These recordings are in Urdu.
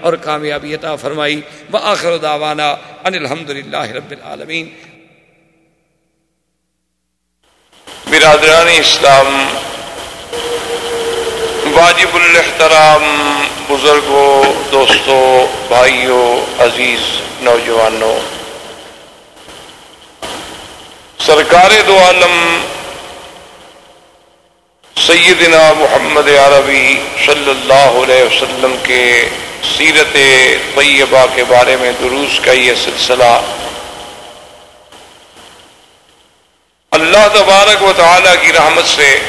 اور کامیابی عطا فرمائی۔ وآخر دعوانا ان الحمد رب العالمین۔ برادران اسلام، واجب الاحترام بزرگوں، دوستوں، بھائیوں، عزیز نوجوانوں۔ سرکار دو عالم، سیدنا محمد عربی صلی اللہ علیہ وسلم کے سیرت طیبہ کے بارے میں دروس کا یہ سلسلہ۔ اللہ تبارک و تعالی کی رحمت سے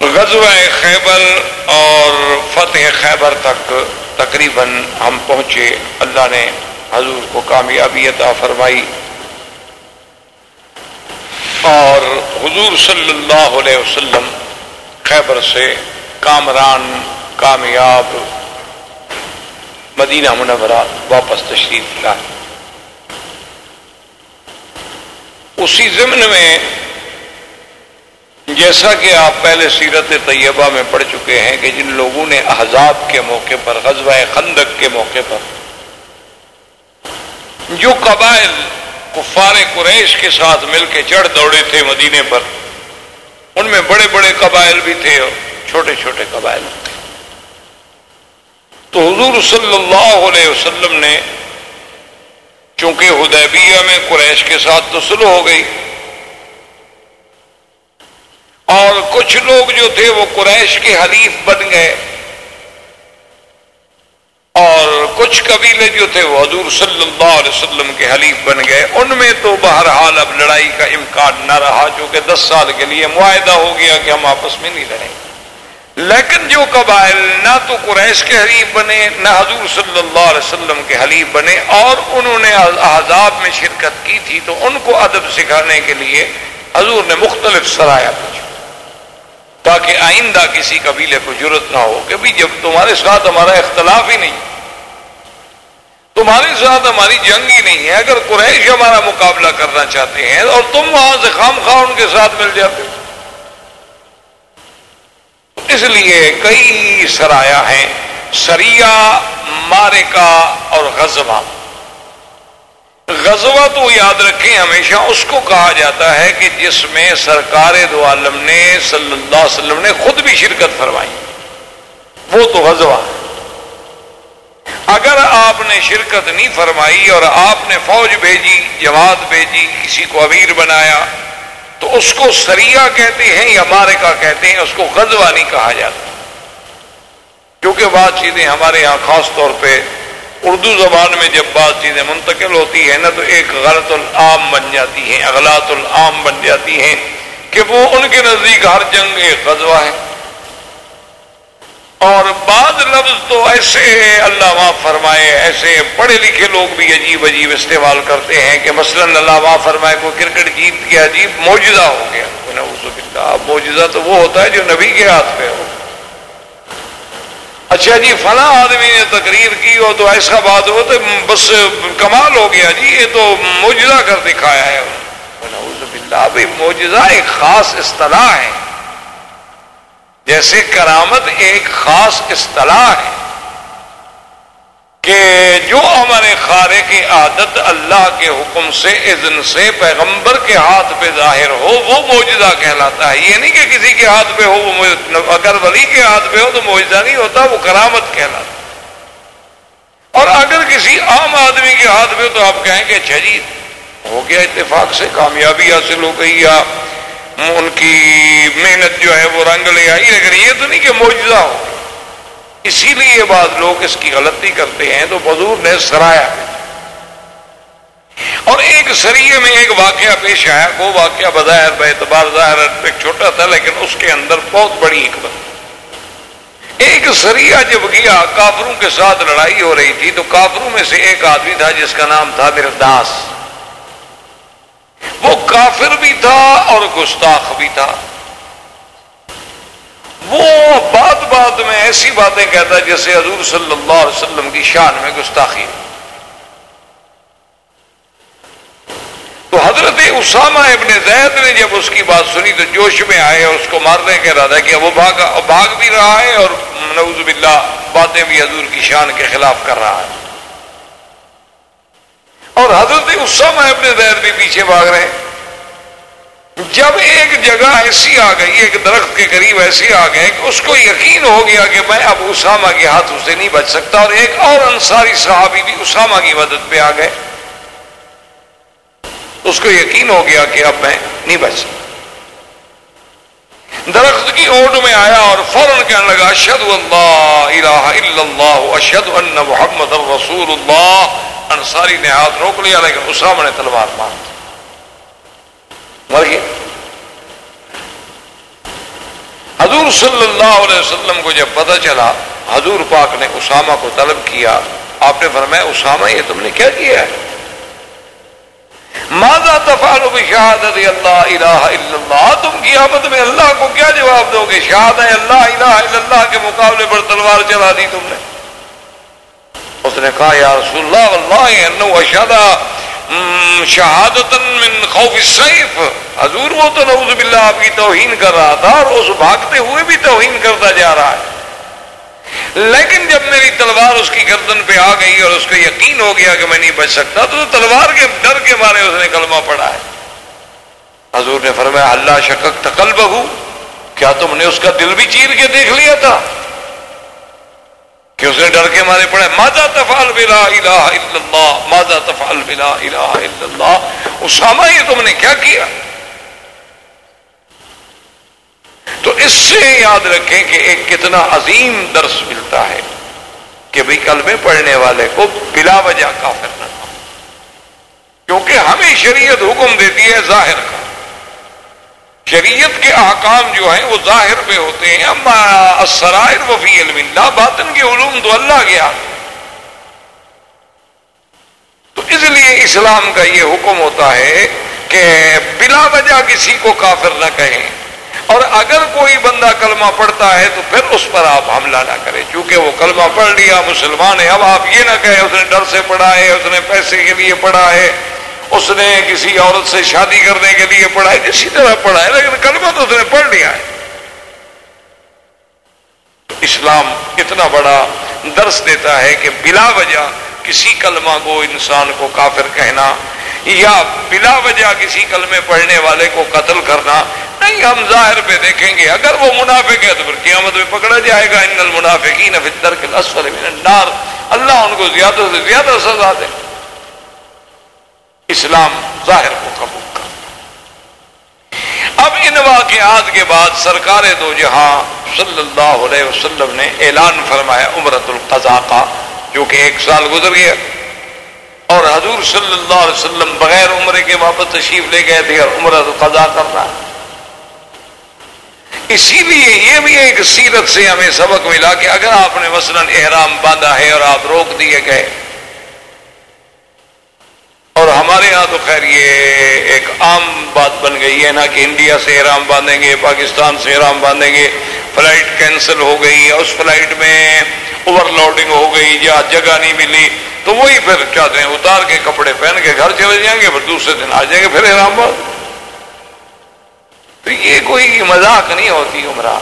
غزوہ خیبر اور فتح خیبر تک تقریباً ہم پہنچے۔ اللہ نے حضور کو کامیابی عطا فرمائی۔ اور حضور صلی اللہ علیہ وسلم خیبر سے کامران کامیاب مدینہ منورہ واپس تشریف لائے۔ اسی ضمن میں جیسا کہ آپ پہلے سیرت طیبہ میں پڑھ چکے ہیں کہ جن لوگوں نے احزاب کے موقع پر، غزوہ خندق کے موقع پر، جو قبائل کفار قریش کے ساتھ مل کے چڑھ دوڑے تھے مدینے پر، ان میں بڑے بڑے قبائل بھی تھے اور چھوٹے چھوٹے قبائل۔ تھے تو حضور صلی اللہ علیہ وسلم نے چونکہ ہدیبیہ میں قریش کے ساتھ تو سلو ہو گئی، اور کچھ لوگ جو تھے وہ قریش کے حلیف بن گئے، اور کچھ قبیلے جو تھے وہ حضور صلی اللہ علیہ وسلم کے حلیف بن گئے۔ ان میں تو بہرحال اب لڑائی کا امکان نہ رہا، چونکہ دس سال کے لیے معاہدہ ہو گیا کہ ہم آپس میں نہیں لڑیں۔ لیکن جو قبائل نہ تو قریش کے حلیف بنے، نہ حضور صلی اللہ علیہ وسلم کے حلیف بنے اور انہوں نے احزاب میں شرکت کی تھی تو ان کو ادب سکھانے کے لیے حضور نے مختلف سرایا پوچھا تاکہ آئندہ کسی قبیلے کو ضرورت نہ ہو کہ بھی جب تمہارے ساتھ ہمارا اختلاف ہی نہیں، تمہارے ساتھ ہماری جنگ ہی نہیں ہے، اگر قریش ہمارا مقابلہ کرنا چاہتے ہیں اور تم وہاں سے خام خواہ ان کے ساتھ مل جاتے۔ اس لیے کئی سرایا ہیں سریا مارکا اور غزوہ۔ غزوہ تو یاد رکھیں، ہمیشہ اس کو کہا جاتا ہے کہ جس میں سرکار دو عالم نے صلی اللہ علیہ وسلم نے خود بھی شرکت فرمائی۔ وہ تو غزوہ۔ اگر آپ نے شرکت نہیں فرمائی اور آپ نے فوج بھیجی، جماعت بھیجی، کسی کو امیر بنایا تو اس کو سریا کہتے ہیں یا مارکا کہتے ہیں، اس کو غزوہ نہیں کہا جاتا کیونکہ بات چیزیں ہمارے یہاں خاص طور پہ اردو زبان میں جب بات چیزیں منتقل ہوتی ہیں نا، تو ایک غلط العام بن جاتی ہیں، اغلاط العام بن جاتی ہیں کہ وہ ان کے نزدیک ہر جنگ ایک غزوہ ہے۔ اور بعض لفظ تو ایسے اللہ معاف فرمائے، ایسے پڑھے لکھے لوگ بھی عجیب عجیب استعمال کرتے ہیں کہ مثلا اللہ معاف فرمائے کو کرکٹ جیت کے عجیب موجودہ ہو گیا۔ موجودہ تو وہ ہوتا ہے جو نبی کے ہاتھ پہ ہو۔ اچھا جی فلاں آدمی نے تقریر کی ہو تو ایسا بات ہو تو بس کمال ہو گیا۔ جی یہ تو موجودہ کر دکھایا ہے۔ بھائی موجودہ ایک خاص اصطلاح ہے۔ جیسے کرامت ایک خاص اصطلاح ہے کہ جو ہمارے خارے کی عادت اللہ کے حکم سے، اذن سے، پیغمبر کے ہاتھ پہ ظاہر ہو، وہ موجودہ کہلاتا ہے۔ یہ نہیں کہ کسی کے ہاتھ پہ ہو، وہ اگر ولی کے ہاتھ پہ ہو تو موجودہ نہیں ہوتا، وہ کرامت کہلاتا اور اگر کسی عام آدمی کے ہاتھ پہ ہو تو آپ کہیں کہ اچھا جی ہو گیا اتفاق سے، کامیابی حاصل ہو گئی یا ان کی محنت جو ہے وہ رنگ لے آئی، لیکن یہ تو نہیں کہ موجودہ ہو۔ اسی لیے بعض لوگ اس کی غلطی کرتے ہیں، تو حضور نے سرایا اور ایک سریے میں ایک واقعہ پیش آیا، وہ واقعہ بظاہر بے اعتبار، ظاہر ایک چھوٹا تھا، لیکن اس کے اندر بہت بڑی حکمت۔ ایک سریا جب گیا، کافروں کے ساتھ لڑائی ہو رہی تھی، تو کافروں میں سے ایک آدمی تھا جس کا نام تھا مرداس وہ کافر بھی تھا اور گستاخ بھی تھا۔ وہ بات بات میں ایسی باتیں کہتا جیسے حضور صلی اللہ علیہ وسلم کی شان میں گستاخی۔ تو حضرت اسامہ ابن زید نے جب اس کی بات سنی تو جوش میں آئے اور اس کو مارنے کے ارادہ کیا۔ وہ بھاگ بھاگ بھی رہا ہے اور نوز باللہ باتیں بھی حضور کی شان کے خلاف کر رہا ہے۔ اور حضرت اسامہ ابن زید بھی پیچھے بھاگ رہے ہیں۔ جب ایک جگہ ایسی آ گئی، ایک درخت کے قریب ایسی آ گئے کہ اس کو یقین ہو گیا کہ میں اب اسامہ کے ہاتھوں سے نہیں بچ سکتا اور ایک اور انصاری صحابی بھی اسامہ کی مدد پہ آ گئے۔ اس کو یقین ہو گیا کہ اب میں نہیں بچ سکتا۔ درخت کی اوٹ میں آیا اور فوراً کہنے لگا اشد اللہ الہ الا اللہ اشد ان محمد الرسول اللہ. انصاری نے ہاتھ روک لیا، لیکن اسامہ نے تلوار مار دی۔ مر گیا۔ حضور صلی اللہ علیہ وسلم کو جب پتہ چلا، حضور پاک نے اسامہ کو طلب کیا۔ آپ نے فرمایا، اسامہ، یہ تم نے کیا کیا ہے؟ ماضا تفال شہادت اللہ الہ الا اللہ تم قیامت میں اللہ کو کیا جواب دو گے؟ شہاد اللہ الہ الا اللہ کے مقابلے پر تلوار چلا دی تم نے۔ اس نے کہا، یا رسول اللہ اللہ اشہدہ شہادت من خوف السیف۔ حضور وہ تو نعوذ باللہ آپ کی توہین کر رہا تھا اور اس بھاگتے ہوئے بھی توہین کرتا جا رہا ہے۔ لیکن جب میری تلوار اس کی گردن پہ آ گئی اور اس کو یقین ہو گیا کہ میں نہیں بچ سکتا، تو تلوار کے ڈر کے مارے اس نے کلمہ پڑھا ہے۔ حضور نے فرمایا، اللہ شکک تقل بہو کیا تم نے اس کا دل بھی چیر کے دیکھ لیا تھا کہ اس نے ڈر کے مارے پڑے مادا تفال بلا الہ الا اللہ؟ مادا تفال بلا الہ الا اللہ؟ اسامہ، یہ تم نے کیا کیا؟ تو اس سے یاد رکھیں کہ ایک کتنا عظیم درس ملتا ہے کہ بھائی کلمے پڑھنے والے کو بلا وجہ کافر نہ کیونکہ ہمیں شریعت حکم دیتی ہے ظاہر کا۔ شریعت کے احکام جو ہیں وہ ظاہر پہ ہوتے ہیں۔ اما اسرائر وفی علم اللہ، باطن کے علوم تو اللہ گیا تو اس لیے اسلام کا یہ حکم ہوتا ہے کہ بلا وجہ کسی کو کافر نہ کہیں۔ اور اگر کوئی بندہ کلمہ پڑھتا ہے تو پھر اس پر آپ حملہ نہ کریں۔ چونکہ وہ کلمہ پڑھ لیا، مسلمان ہے اب آپ یہ نہ کہیں، اس نے ڈر سے پڑھا ہے، اس نے پیسے کے لیے پڑھا ہے، اس نے کسی عورت سے شادی کرنے کے لیے پڑھائی اسی طرح پڑھا ہے، لیکن کلمہ تو اس نے پڑھ لیا ہے۔ اسلام اتنا بڑا درس دیتا ہے کہ بلا وجہ کسی کلمہ کو انسان کو کافر کہنا یا بلا وجہ کسی کلمے پڑھنے والے کو قتل کرنا، نہیں، ہم ظاہر پہ دیکھیں گے۔ اگر وہ منافق ہے تو پھر قیامت میں پکڑا جائے گا۔ ان المنافقین فی الدرک الاسفل من النار۔ اللہ ان کو زیادہ سے زیادہ سزا دے۔ اسلام ظاہر کو قبول کر۔ اب ان واقعات کے بعد سرکار دو جہاں صلی اللہ علیہ وسلم نے اعلان فرمایا عمرت القضا کا، جو کہ ایک سال گزر گیا۔ اور حضور صلی اللہ علیہ وسلم بغیر عمرے کے واپس تشریف لے گئے تھے اور عمرہ تو قضا کرنا اسی لیے یہ بھی ایک سیرت سے ہمیں سبق ملا کہ اگر آپ نے مثلاً احرام باندھا ہے اور آپ روک دیے گئے اور ہمارے یہاں تو خیر یہ ایک عام بات بن گئی ہے نا کہ انڈیا سے احرام باندھیں گے، پاکستان سے احرام باندھیں گے، فلائٹ کینسل ہو گئی، اس فلائٹ میں اوور لوڈنگ ہو گئی یا جگہ نہیں ملی، تو وہی پھر چاہتے ہیں اتار کے کپڑے پہن کے گھر چلے جائیں گے، پھر دوسرے دن آ جائیں گے، پھر احرام باندھ۔ تو یہ کوئی مذاق نہیں ہوتی عمرہ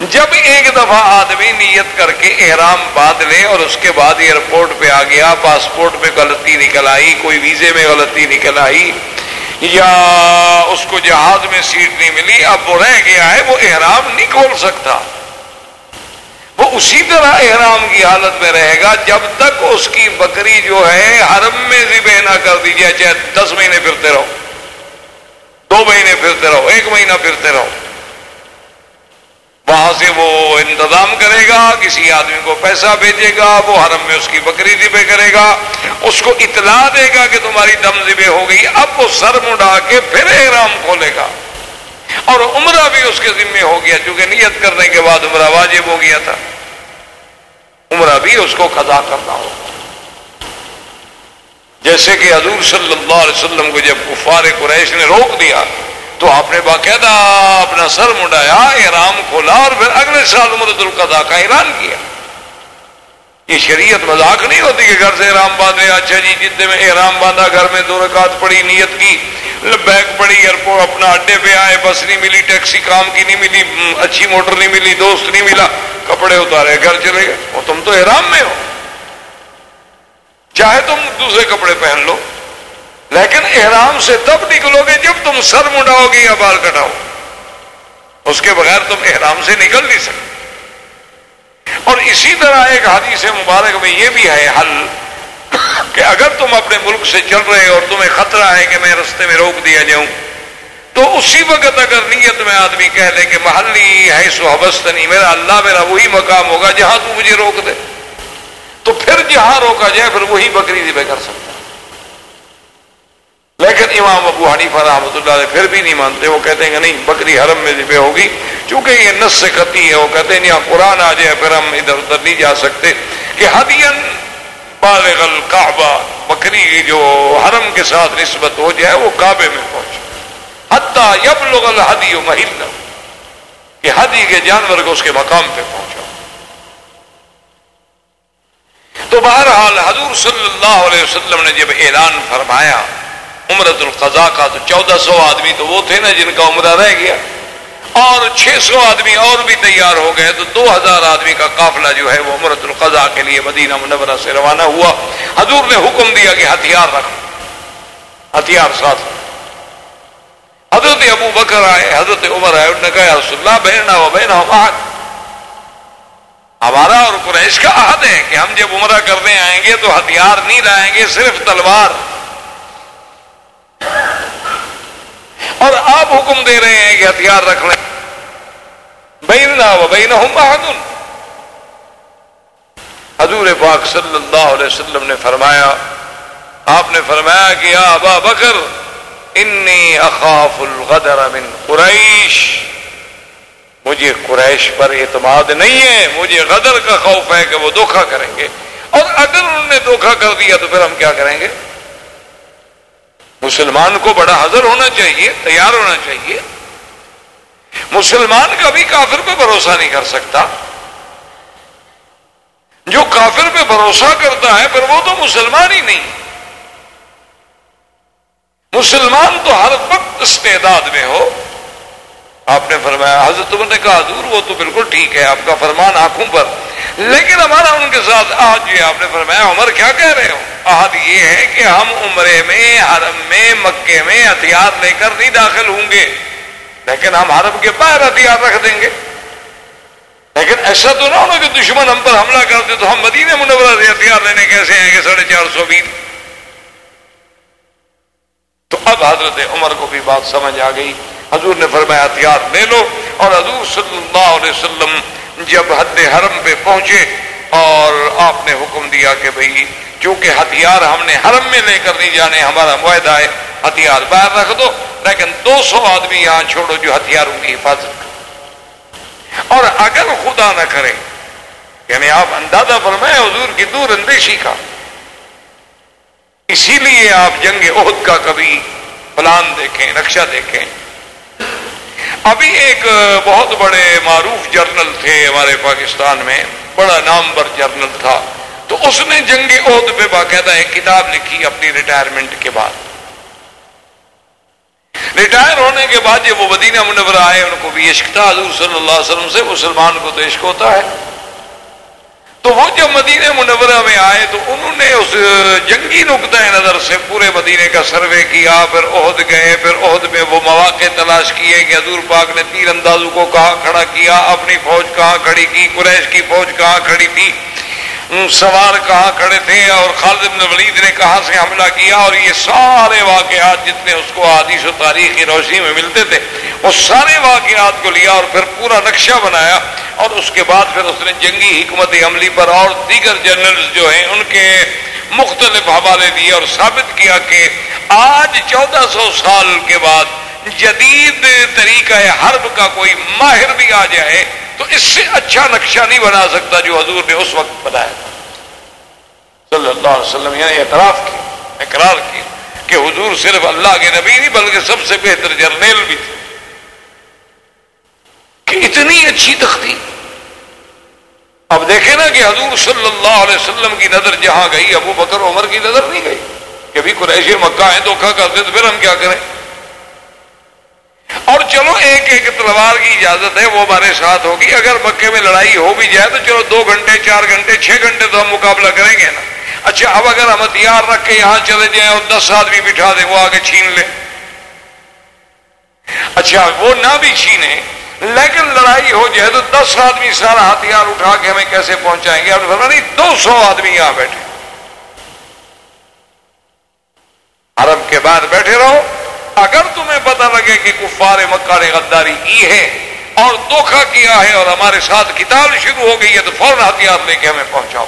جب ایک دفعہ آدمی نیت کر کے احرام باندھ لے اور اس کے بعد ایئرپورٹ پہ آ گیا، پاسپورٹ میں غلطی نکل آئی، کوئی ویزے میں غلطی نکل آئی، یا اس کو جہاز میں سیٹ نہیں ملی، اب وہ رہ گیا ہے، وہ احرام نہیں کھول سکتا۔ وہ اسی طرح احرام کی حالت میں رہے گا، جب تک اس کی بکری جو ہے حرم میں ذبح نہ کر دیجیے چاہے دس مہینے پھرتے رہو، دو مہینے پھرتے رہو، ایک مہینہ پھرتے رہو۔ وہاں سے وہ انتظام کرے گا، کسی آدمی کو پیسہ بھیجے گا، وہ حرم میں اس کی بکری ذبح کرے گا، اس کو اطلاع دے گا کہ تمہاری دم ذبح ہو گئی، اب وہ سر مڈا کے پھر احرام کھولے گا۔ اور عمرہ بھی اس کے ذمے ہو گیا، چونکہ نیت کرنے کے بعد عمرہ واجب ہو گیا تھا۔ عمرہ بھی اس کو قضا کرنا ہوگا جیسے کہ حضور صلی اللہ علیہ وسلم کو جب کفار قریش نے روک دیا تو آپ نے باقاعدہ اپنا سر مڈایا احرام کھولا اور پھر اگلے سال مرد القضا کا اعلان کیا۔ یہ شریعت مذاق نہیں ہوتی کہ گھر سے احرام باندھے اچھا جی جتنے میں احرام باندھا، گھر میں دو رکعت پڑی نیت کی، بیگ پڑی ایئرپورٹ اپنا اڈے پہ آئے، بس نہیں ملی، ٹیکسی کام کی نہیں ملی اچھی موٹر نہیں ملی، دوست نہیں ملا، کپڑے اتارے، گھر چلے گئے۔ اور تم تو احرام میں ہو۔ چاہے تم دوسرے کپڑے پہن لو۔ لیکن احرام سے تب نکلو گے جب تم سر منڈاؤ گے یا بال کٹاؤ۔ اس کے بغیر تم احرام سے نکل نہیں سکتے۔ اور اسی طرح ایک حدیث مبارک میں یہ بھی ہے، حل، کہ اگر تم اپنے ملک سے چل رہے اور تمہیں خطرہ ہے کہ میں رستے میں روک دیا جاؤں، تو اسی وقت اگر نیت میں آدمی کہہ لے کہ محلی ہے، سو حبست نہیں میرا اللہ میرا وہی مقام ہوگا جہاں تو مجھے روک دے۔ تو پھر جہاں روکا جائے، پھر وہی بکری ذبح کر سکتا لیکن امام ابو حنیفہ رحمۃ اللہ علیہ پھر بھی نہیں مانتے، وہ کہتے ہیں کہ نہیں، بکری حرم میں ذبح ہوگی، چونکہ یہ نس سے خطی ہے، وہ کہتے ہیں یہاں قرآن آ جائے، پھر ہم ادھر ادھر نہیں جا سکتے۔ کہ حدین بالغ الکعبہ، بکری جو حرم کے ساتھ نسبت ہو جائے، وہ کعبے میں پہنچے حتیٰ یب لوگ الحدی محل کہ حدی کے جانور کو اس کے مقام پہ پہنچا۔ تو بہرحال حضور صلی اللہ علیہ وسلم نے جب اعلان فرمایا عمرت القضا کا تو چودہ سو آدمی تو وہ تھے نا جن کا عمرہ رہ گیا اور چھ سو آدمی اور بھی تیار ہو گئے تو دو ہزار آدمی کا قافلہ جو ہے وہ عمرت القضا کے لیے مدینہ منورہ سے روانہ ہوا۔ حضور نے حکم دیا کہ ہتھیار رکھ۔ ہتھیار ساتھ۔ حضرت ابو بکر آئے، حضرت عمر آئے، انہوں نے کہا رسول اللہ بہنا ہو بہنا ہو ہمارا اور قریش کا عہد ہے کہ ہم جب عمرہ کرنے آئیں گے تو ہتھیار نہیں لائیں گے، صرف تلوار۔ اور آپ حکم دے رہے ہیں کہ ہتھیار رکھ لیں۔ بہن بہن بہادر حضور پاک صلی اللہ علیہ وسلم نے فرمایا، آپ نے فرمایا کہ ابا بکر، انی اخاف الغدر من قریش۔ مجھے قریش پر اعتماد نہیں ہے، مجھے غدر کا خوف ہے کہ وہ دھوکھا کریں گے۔ اور اگر انہوں نے دھوکھا کر دیا تو پھر ہم کیا کریں گے؟ مسلمان کو بڑا حضر ہونا چاہیے، تیار ہونا چاہیے۔ مسلمان کبھی کافر پہ بھروسہ نہیں کر سکتا۔ جو کافر پہ بھروسہ کرتا ہے، پھر وہ تو مسلمان ہی نہیں۔ مسلمان تو ہر وقت استعداد میں ہو۔ آپ نے فرمایا، حضرت عمر نے کہا دور وہ تو بالکل ٹھیک ہے، آپ کا فرمان آنکھوں پر۔ لیکن ہمارا ان کے ساتھ آج یہ آپ نے فرمایا، عمر، کیا کہہ رہے ہو؟ آج یہ ہے کہ ہم عمرے میں، حرم میں، مکے میں ہتھیار لے کر نہیں داخل ہوں گے۔ لیکن ہم حرم کے باہر ہتھیار رکھ دیں گے۔ لیکن ایسا تو نہ ہونا کہ دشمن ہم پر حملہ کرتے تو ہم مدینہ منورہ سے ہتھیار لینے کیسے آئیں گے ساڑھے چار سو بیس تو اب حضرت عمر کو بھی بات سمجھ آ گئی۔ حضور نے فرمایا ہتھیار لے لو اور حضور صلی اللہ علیہ وسلم جب حد حرم پہ پہنچے اور آپ نے حکم دیا کہ بھئی، چونکہ ہتھیار ہم نے حرم میں لے کر نہیں جانے یعنی ہمارا معاہدہ ہے، ہتھیار باہر رکھ دو۔ لیکن دو سو آدمی یہاں چھوڑو جو ہتھیاروں کی حفاظت کر اور اگر خدا نہ کرے یعنی آپ اندازہ فرمائے حضور کی دور اندیشی کا۔ اسی لیے آپ جنگ عہد کا کبھی پلان دیکھیں، نقشہ دیکھیں۔ ابھی ایک بہت بڑے معروف جرنل تھے ہمارے پاکستان میں، بڑا نامور جرنل تھا۔ تو اس نے جنگ عہد پہ باقاعدہ ایک کتاب لکھی اپنی ریٹائرمنٹ کے بعد۔ ریٹائر ہونے کے بعد جب وہ مدینہ منورہ آئے، ان کو بھی عشق تھا۔ حضور صلی اللہ علیہ وسلم سے مسلمان کو تو عشق ہوتا ہے۔ تو وہ جب مدینہ منورہ میں آئے تو انہوں نے اس جنگی نقطۂ نظر سے پورے مدینے کا سروے کیا، پھر عہد گئے، پھر عہد میں وہ مواقع تلاش کیے کہ حضور پاک نے تیر اندازوں کو کہاں کھڑا کیا، اپنی فوج کہاں کھڑی کی، قریش کی فوج کہاں کھڑی تھی۔ سوار کہاں کھڑے تھے اور خالد بن ولید نے کہاں سے حملہ کیا؟ اور یہ سارے واقعات جتنے اس کو حادیث و تاریخی روشنی میں ملتے تھے، وہ سارے واقعات کو لیا اور پھر پورا نقشہ بنایا۔ اور اس کے بعد پھر اس نے جنگی حکمت عملی پر اور دیگر جنرل جو ہیں، ان کے مختلف حوالے دیے اور ثابت کیا کہ آج چودہ سو سال کے بعد جدید طریقہ حرب کا کوئی ماہر بھی آ جائے تو اس سے اچھا نقشہ نہیں بنا سکتا جو حضور نے اس وقت بنایا تھا۔ صلی اللہ علیہ وسلم یعنی اعتراف کیا اقرار کیا کہ حضور صرف اللہ کے نبی نہیں، بلکہ سب سے بہتر جرنیل بھی تھے۔ کہ اتنی اچھی تختی اب دیکھیں دیکھے نا کہ حضور صلی اللہ علیہ وسلم کی نظر جہاں گئی، ابو بکر، عمر کی نظر نہیں گئی کہ بھی قریشی مکہ ہیں دھوکھا کرتے تو پھر ہم کیا کریں؟ اور چلو ایک ایک تلوار کی اجازت ہے، وہ ہمارے ساتھ ہوگی۔ اگر مکے میں لڑائی ہو بھی جائے تو چلو دو گھنٹے، چار گھنٹے، چھ گھنٹے تو ہم مقابلہ کریں گے نا۔ اچھا اب اگر ہم ہتھیار رکھ کے یہاں چلے جائیں اور دس آدمی بٹھا دیں، وہ آگے چھین لیں۔ اچھا وہ نہ بھی چھینے، لیکن لڑائی ہو جائے تو دس آدمی سارا ہتھیار اٹھا کے ہمیں کیسے پہنچائیں گے؟ نہیں، دو سو آدمی یہاں بیٹھے۔ عرب کے بعد بیٹھے رہو۔ اگر تمہیں پتہ لگے کہ کفار مکہ نے غداری کی ہے اور دھوکھا کیا ہے اور ہمارے ساتھ کتاب شروع ہو گئی ہے، تو فوراً ہتھیار لے کے ہمیں پہنچاؤ۔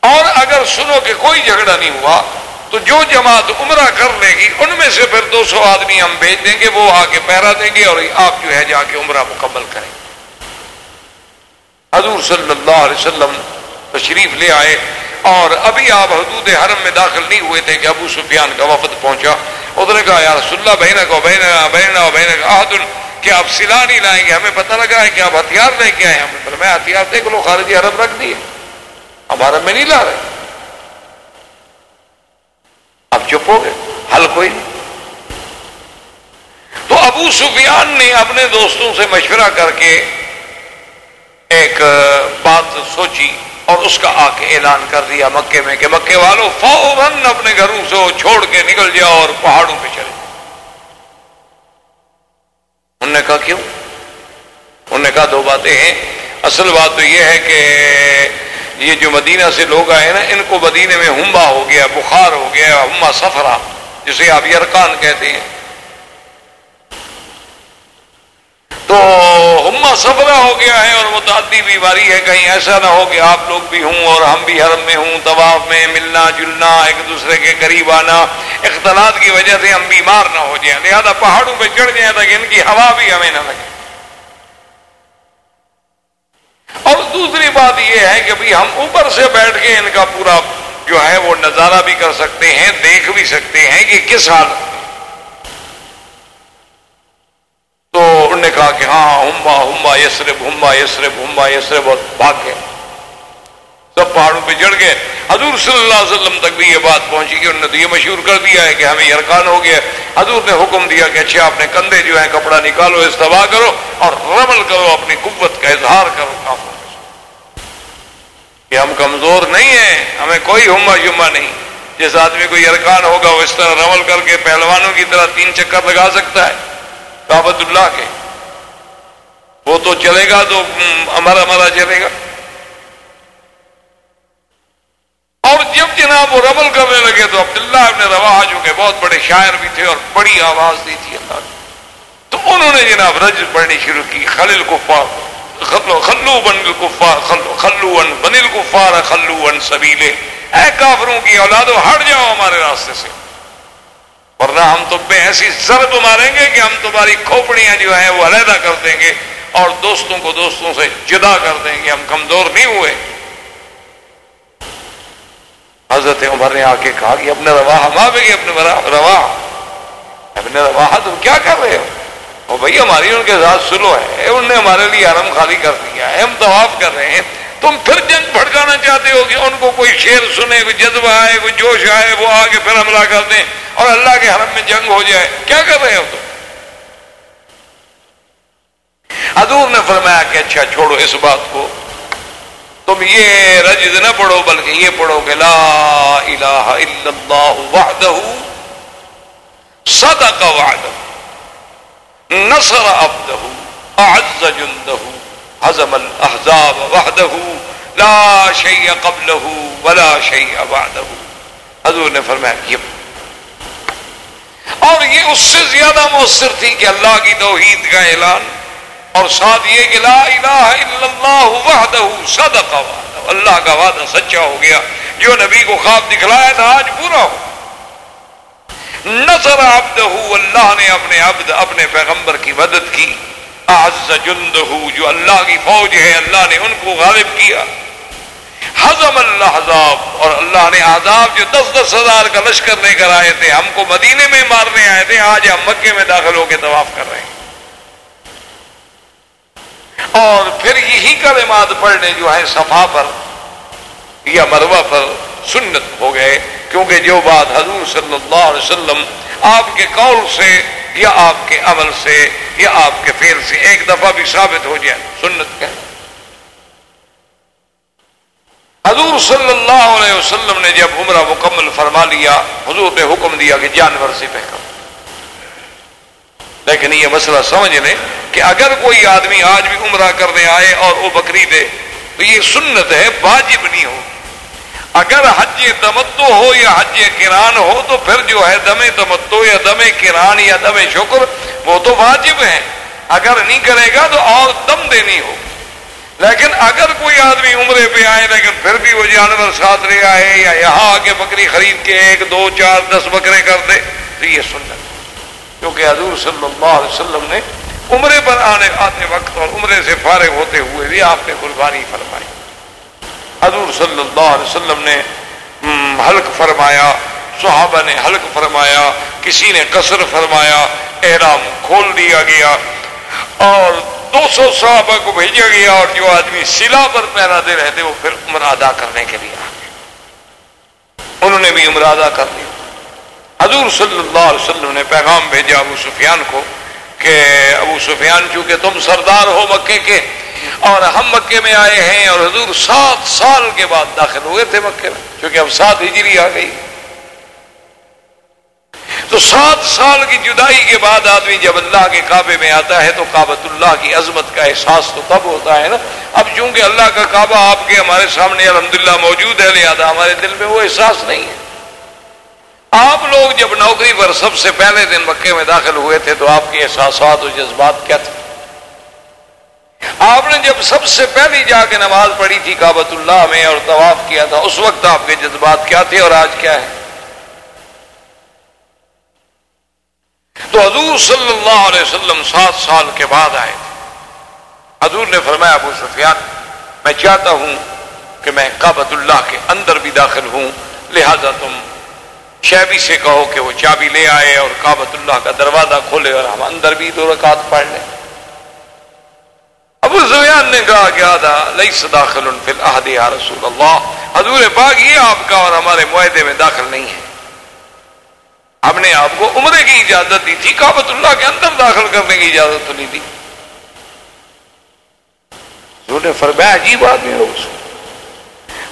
اور اگر سنو کہ کوئی جھگڑا نہیں ہوا، تو جو جماعت عمرہ کر لے گی، ان میں سے پھر دو سو آدمی ہم بھیج دیں گے، وہ آ کے پہرا دیں گے اور آپ جو ہے جا کے عمرہ مکمل کریں۔ حضور صلی اللہ علیہ وسلم تشریف لے آئے۔ اور ابھی آپ حدود حرم میں داخل نہیں ہوئے تھے کہ ابو سفیان کا وفد پہنچا۔ اس نے کہا یار صلی بہن کو بہن بہن بہن کا کہ آپ سلا نہیں لائیں گے، ہمیں پتہ لگا ہے کہ آپ ہتھیار لے کے آئے ہم میں ہتھیار دیکھ لو خارجی حرم رکھ دیے۔ اب حرم میں نہیں لا رہے۔ اب چپ ہو گئے، حل کوئی نہیں۔ تو ابو سفیان نے اپنے دوستوں سے مشورہ کر کے ایک بات سوچی۔ اور اس کا آ کے اعلان کر دیا مکے میں کہ مکے والوں فوراً اپنے گھروں سے چھوڑ کے نکل جاؤ اور پہاڑوں پہ چلے انہوں نے کہا کیوں؟ انہوں نے کہا دو باتیں ہیں۔ اصل بات تو یہ ہے کہ یہ جو مدینہ سے لوگ آئے نا، ان کو مدینے میں ہمبا ہو گیا، بخار ہو گیا ہما سفرا جسے آپ یرکان کہتے ہیں۔ تو ہما سفرا ہو گیا ہے اور متعدی بیماری ہے کہیں ایسا نہ ہو کہ آپ لوگ بھی ہوں اور ہم بھی حرم میں ہوں، طواف میں ملنا، جلنا، ایک دوسرے کے قریب آنا اختلاط کی وجہ سے ہم بیمار نہ ہو جائیں۔ لہٰذا پہاڑوں پہ چڑھ جائیں تاکہ ان کی ہوا بھی ہمیں نہ لگے۔ اور دوسری بات یہ ہے کہ بھی ہم اوپر سے بیٹھ کے ان کا پورا جو ہے وہ نظارہ بھی کر سکتے ہیں، دیکھ بھی سکتے ہیں کہ کس حال تو انہوں نے کہا کہ ہاں ہاں ہمبا ہمبا یسرب ہمبا یسرب ہمبا یسرب اور بھاگ گئے سب پہاڑوں پہ چڑھ گئے۔ حضور صلی اللہ علیہ وسلم تک بھی یہ بات پہنچی کہ انہوں نے تو یہ مشہور کر دیا ہے کہ ہمیں یرکان ہو گیا۔ حضور نے حکم دیا کہ اچھا اپنے کندھے جو ہیں، کپڑا نکالو استفا کرو اور رمل کرو، اپنی قوت کا اظہار کرو کافوں کہ ہم کمزور نہیں ہیں، ہمیں کوئی ہما شما نہیں۔ جس آدمی کو یرکان ہوگا، وہ اس طرح رمل کر کے پہلوانوں کی طرح تین چکر لگا سکتا ہے۔ کابت اللہ کے۔ وہ تو چلے گا تو ہمارا ہمارا چلے گا۔ اور جب جناب وہ رمل کرنے لگے تو عبداللہ ابن روا جو کہ بہت بڑے شاعر بھی تھے اور بڑی آواز دی تھی اللہ نے۔ تو انہوں نے جناب رج پڑھنی شروع کی، خلیل کو خلو خلو بن الکفار خلو خلو ان بن الکفار، خلو ان سبیلے۔ اے کافروں کی اولادو ہٹ جاؤ ہمارے راستے سے۔ ورنہ ہم تو بے ایسی ضرب ماریں گے کہ ہم تمہاری کھوپڑیاں جو ہیں وہ علیحدہ کر دیں گے اور دوستوں کو دوستوں سے جدا کر دیں گے۔ ہم کمزور نہیں ہوئے۔ حضرت عمر نے آ کے کہا کہ اپنے روا ہم آ گے اپنے روا اپنے روا تم کیا کر رہے ہو؟ بھائی، ہماری ان کے ساتھ سلو ہے۔ ان نے ہمارے لیے حرم خالی کر دیا ہے۔ ہم طواف کر رہے ہیں۔ تم پھر جنگ بھڑکانا چاہتے ہو کہ ان کو کوئی شیر سنے، کوئی جذبہ آئے، کوئی جوش آئے، وہ آگے پھر حملہ کر دیں اور اللہ کے حرم میں جنگ ہو جائے۔ کیا کر رہے ہو تم؟ حضور نے فرمایا کہ اچھا چھوڑو اس بات کو۔ تم یہ رجز نہ پڑھو، بلکہ یہ پڑھو کہ لا الہ الا اللہ وحدہ، صدق وعدہ، نصر عبده اعز جنده حزم الاحزاب وحده لا شيء قبله ولا شيء بعده۔ حضور نے فرمایا، یہ اور یہ اس سے زیادہ مؤثر تھی کہ اللہ کی توحید کا اعلان اور ساتھ یہ کہ لا الہ الا اللہ وحدہ صدق وعدہ اللہ کا وعدہ سچا ہو گیا۔ جو نبی کو خواب دکھلایا تھا، آج پورا ہو۔ نظر عبدہ اللہ نے اپنے عبد، اپنے پیغمبر کی مدد کی۔ اعز جندہ جو اللہ کی فوج ہے، اللہ نے ان کو غالب کیا۔ حضم اللہ عذاب، اور اللہ نے عذاب جو دس دس ہزار کا لشکر لے کر آئے تھے، ہم کو مدینے میں مارنے آئے تھے، آج ہم مکے میں داخل ہو کے طواف کر رہے ہیں۔ اور پھر یہی کلمات پڑھنے جو ہے صفا پر یا مروا پر سنت ہو گئے، کیونکہ جو بات حضور صلی اللہ علیہ وسلم آپ کے قول سے یا آپ کے عمل سے یا آپ کے فیل سے ایک دفعہ بھی ثابت ہو جائے، سنت کیا؟ حضور صلی اللہ علیہ وسلم نے جب عمرہ مکمل فرما لیا، حضور نے حکم دیا کہ جانور سے پہکم لیکن یہ مسئلہ سمجھ لیں کہ اگر کوئی آدمی آج بھی عمرہ کرنے آئے اور وہ بکری دے، تو یہ سنت ہے، واجب نہیں ہو اگر حج تمتو ہو یا حج کران ہو، تو پھر جو ہے دم تمتو یا دم کران یا دم شکر، وہ تو واجب ہے اگر نہیں کرے گا تو اور دم دینی ہو لیکن اگر کوئی آدمی عمرے پہ آئے، لیکن پھر بھی وہ جانور ساتھ لے آئے یا یہاں آ کے بکری خرید کے ایک، دو، چار، دس بکرے کر دے، تو یہ سنت کیونکہ حضور صلی اللہ علیہ وسلم نے عمرے پر آنے، آتے وقت اور عمرے سے فارغ ہوتے ہوئے بھی آپ نے قربانی فرمائی۔ حضور صلی اللہ علیہ وسلم نے حلق فرمایا، صحابہ نے حلق فرمایا، کسی نے قصر فرمایا، احرام کھول دیا گیا، اور دو سو صحابہ کو بھیجا گیا، اور جو آدمی سلا پر پہراتے رہتے، وہ پھر عمر ادا کرنے کے لیے آ گئے انہوں نے بھی عمر ادا کر دیا حضور صلی اللہ علیہ وسلم نے پیغام بھیجا ابو سفیان کو کہ ابو سفیان چونکہ تم سردار ہو مکے کے اور ہم مکے میں آئے ہیں اور حضور سات سال کے بعد داخل ہوئے تھے مکے میں کیونکہ اب سات ہجری آ گئی۔ تو سات سال کی جدائی کے بعد آدمی جب اللہ کے کعبے میں آتا ہے تو کابت اللہ کی عظمت کا احساس تو تب ہوتا ہے نا۔ اب چونکہ اللہ کا کعبہ آپ کے ہمارے سامنے الحمدللہ موجود ہے، لہٰذا ہمارے دل میں وہ احساس نہیں ہے۔ آپ لوگ جب نوکری پر سب سے پہلے دن مکے میں داخل ہوئے تھے تو آپ کے احساسات اور جذبات کیا تھے؟ آپ نے جب سب سے پہلی جا کے نماز پڑھی تھی کابت اللہ میں اور طواف کیا تھا، اس وقت آپ کے جذبات کیا تھے اور آج کیا ہے تو حضور صلی اللہ علیہ وسلم سات سال کے بعد آئے تھے۔ حضور نے فرمایا، ابو سفیان، میں چاہتا ہوں کہ میں کابت اللہ کے اندر بھی داخل ہوں، لہذا تم شیبی سے کہو کہ وہ چابی لے آئے اور کابت اللہ کا دروازہ کھولے اور ہم اندر بھی دو رکعت پڑھ لیں۔ ابو زبیان نے کہا کیا تھا لئی داخل فی الحد یا رسول اللہ۔ حضور پاک، یہ آپ کا اور ہمارے معاہدے میں داخل نہیں ہے۔ ہم نے آپ کو عمرے کی اجازت دی تھی کابت اللہ کے اندر داخل کرنے کی اجازت تو نہیں دی۔ نے فرمایا، عجیب آدمی ہو اس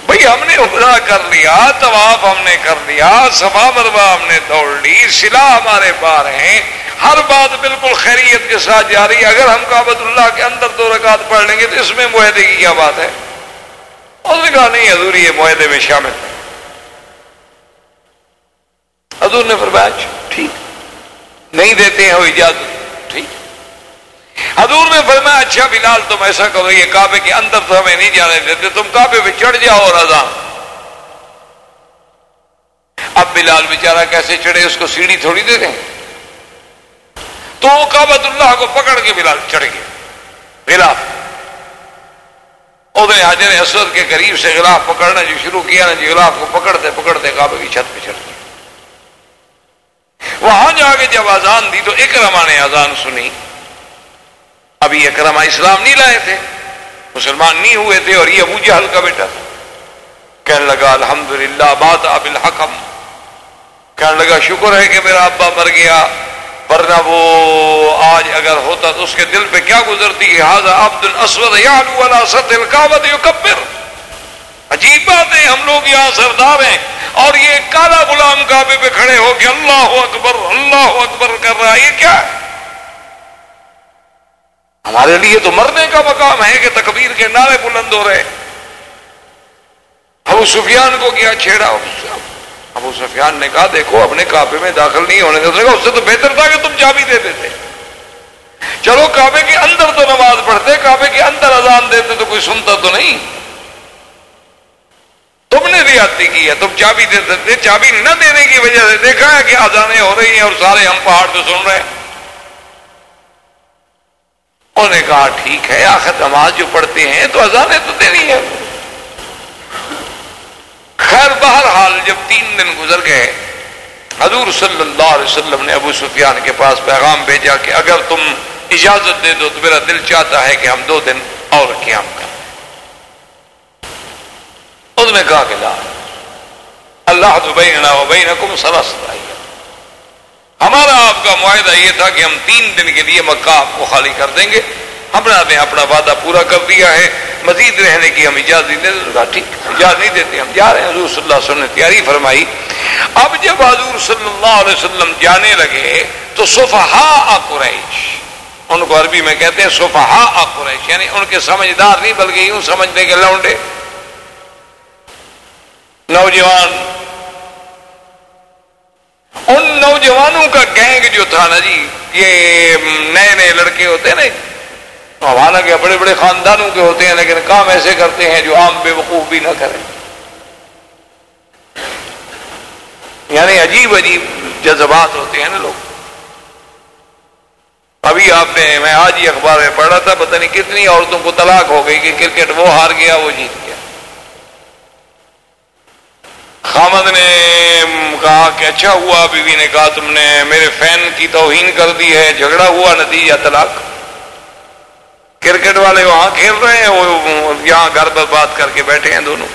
بھائی، ہم نے عمرہ کر لیا، طواف ہم نے کر لیا سفا مربا ہم نے دوڑ لی، سلا ہمارے پار ہیں۔ ہر بات بالکل خیریت کے ساتھ جاری اگر ہم کابت اللہ کے اندر دو رکعت پڑھ لیں گے تو اس میں معاہدے کی کیا بات ہے؟ اس نے کہا، نہیں حضور، یہ معاہدے میں شامل ہے۔ حضور نے فرمایا اچھا، ٹھیک۔ نہیں دیتے ہیں وہ اجازت۔ حضور نے فرمایا اچھا بلال، تم ایسا کرو، یہ کعبے کے اندر تو ہمیں نہیں جانے دیتے، تم کعبے پہ چڑھ جاؤ اور اذان اب بلال بیچارہ کیسے چڑھے، اس کو سیڑھی تھوڑی دے دیں۔ تو کابت اللہ کو پکڑ کے بلال چڑھ گیا غلاف۔ نے حاضر اسود کے قریب سے غلاف پکڑنا جو شروع کیا نا جی غلاف کو پکڑتے پکڑتے کعبے کی چھت پہ چڑھ گیا وہاں جا کے جب آزان دی تو اکرما نے آزان سنی۔ ابھی اکرما اسلام نہیں لائے تھے، مسلمان نہیں ہوئے تھے اور یہ ابو جہل کا بیٹا تھا۔ کہنے لگا، الحمدللہ، بات اب الحکم۔ کہنے لگا، شکر ہے کہ میرا ابا مر گیا، ورنہ وہ آج اگر ہوتا تو اس کے دل پہ کیا گزرتی عبد الاسود عجیب بات ہے، ہم لوگ یہاں سردار ہیں اور یہ کالا غلام کعبے پہ کھڑے ہو کے اللہ اکبر اللہ اکبر کر رہا ہے، یہ کیا ہے؟ ہمارے لیے تو مرنے کا مقام ہے کہ تکبیر کے نعرے بلند ہو رہے ابو سفیان کو کیا چھیڑا؟ ابو سفیان نے کہا، دیکھو، اپنے کعبے میں داخل نہیں ہونے کا اس سے تو بہتر تھا کہ تم چابی دے دیتے۔ چلو، کعبے کے اندر تو نماز پڑھتے، کعبے کے اندر اذان دیتے تو کوئی سنتا تو نہیں۔ تم نے ریاتی کی ہے، تم چابی دے دیتے چابی نہ دینے کی وجہ سے دیکھا ہے کہ آزانیں ہو رہی ہیں اور سارے ہم پہاڑ پہ سن رہے ہیں۔ انہوں نے کہا، ٹھیک ہے، آخر نماز جو پڑھتے ہیں تو اذانیں تو دینی ہے خیر، بہرحال جب تین دن گزر گئے، حضور صلی اللہ علیہ وسلم نے ابو سفیان کے پاس پیغام بھیجا کہ اگر تم اجازت دے دو تو میرا دل چاہتا ہے کہ ہم دو دن اور قیام کریں۔ اس نے کہا کہ لا، اللہ تو بہن بہن کم سرس ہمارا آپ کا معاہدہ یہ تھا کہ ہم تین دن کے لیے مکہ آپ کو خالی کر دیں گے۔ ہم نے اپنا وعدہ پورا کر دیا ہے۔ مزید رہنے کی ہم اجازت نہیں دیتے۔ ٹھیک، اجازت نہیں دیتے۔ ہم جا رہے ہیں۔ حضور صلی اللہ علیہ وسلم نے تیاری فرمائی۔ اب جب حضور صلی اللہ علیہ وسلم جانے لگے تو صفحا قریش، ان کو عربی میں کہتے ہیں صفحا قریش یعنی ان کے سمجھدار نہیں، بلکہ یوں سمجھنے کے لونڈے۔ نوجوان ان نوجوانوں کا گینگ جو تھا نا جی یہ نئے نئے لڑکے ہوتے ہیں نا حالانکہ بڑے بڑے خاندانوں کے ہوتے ہیں، لیکن کام ایسے کرتے ہیں جو عام بے وقوف بھی نہ کریں۔ یعنی عجیب عجیب جذبات ہوتے ہیں نا لوگ۔ ابھی آپ نے، میں آج ہی اخبار میں پڑھا تھا، پتہ نہیں کتنی عورتوں کو طلاق ہو گئی کہ کرکٹ وہ ہار گیا، وہ جیت گیا۔ خامد نے کہا کہ اچھا ہوا بیوی نے کہا تم نے میرے فین کی توہین کر دی ہے جھگڑا ہوا نتیجہ طلاق۔ کرکٹ والے وہاں کھیل رہے ہیں وہ یہاں گھر پر بات کر کے بیٹھے ہیں دونوں۔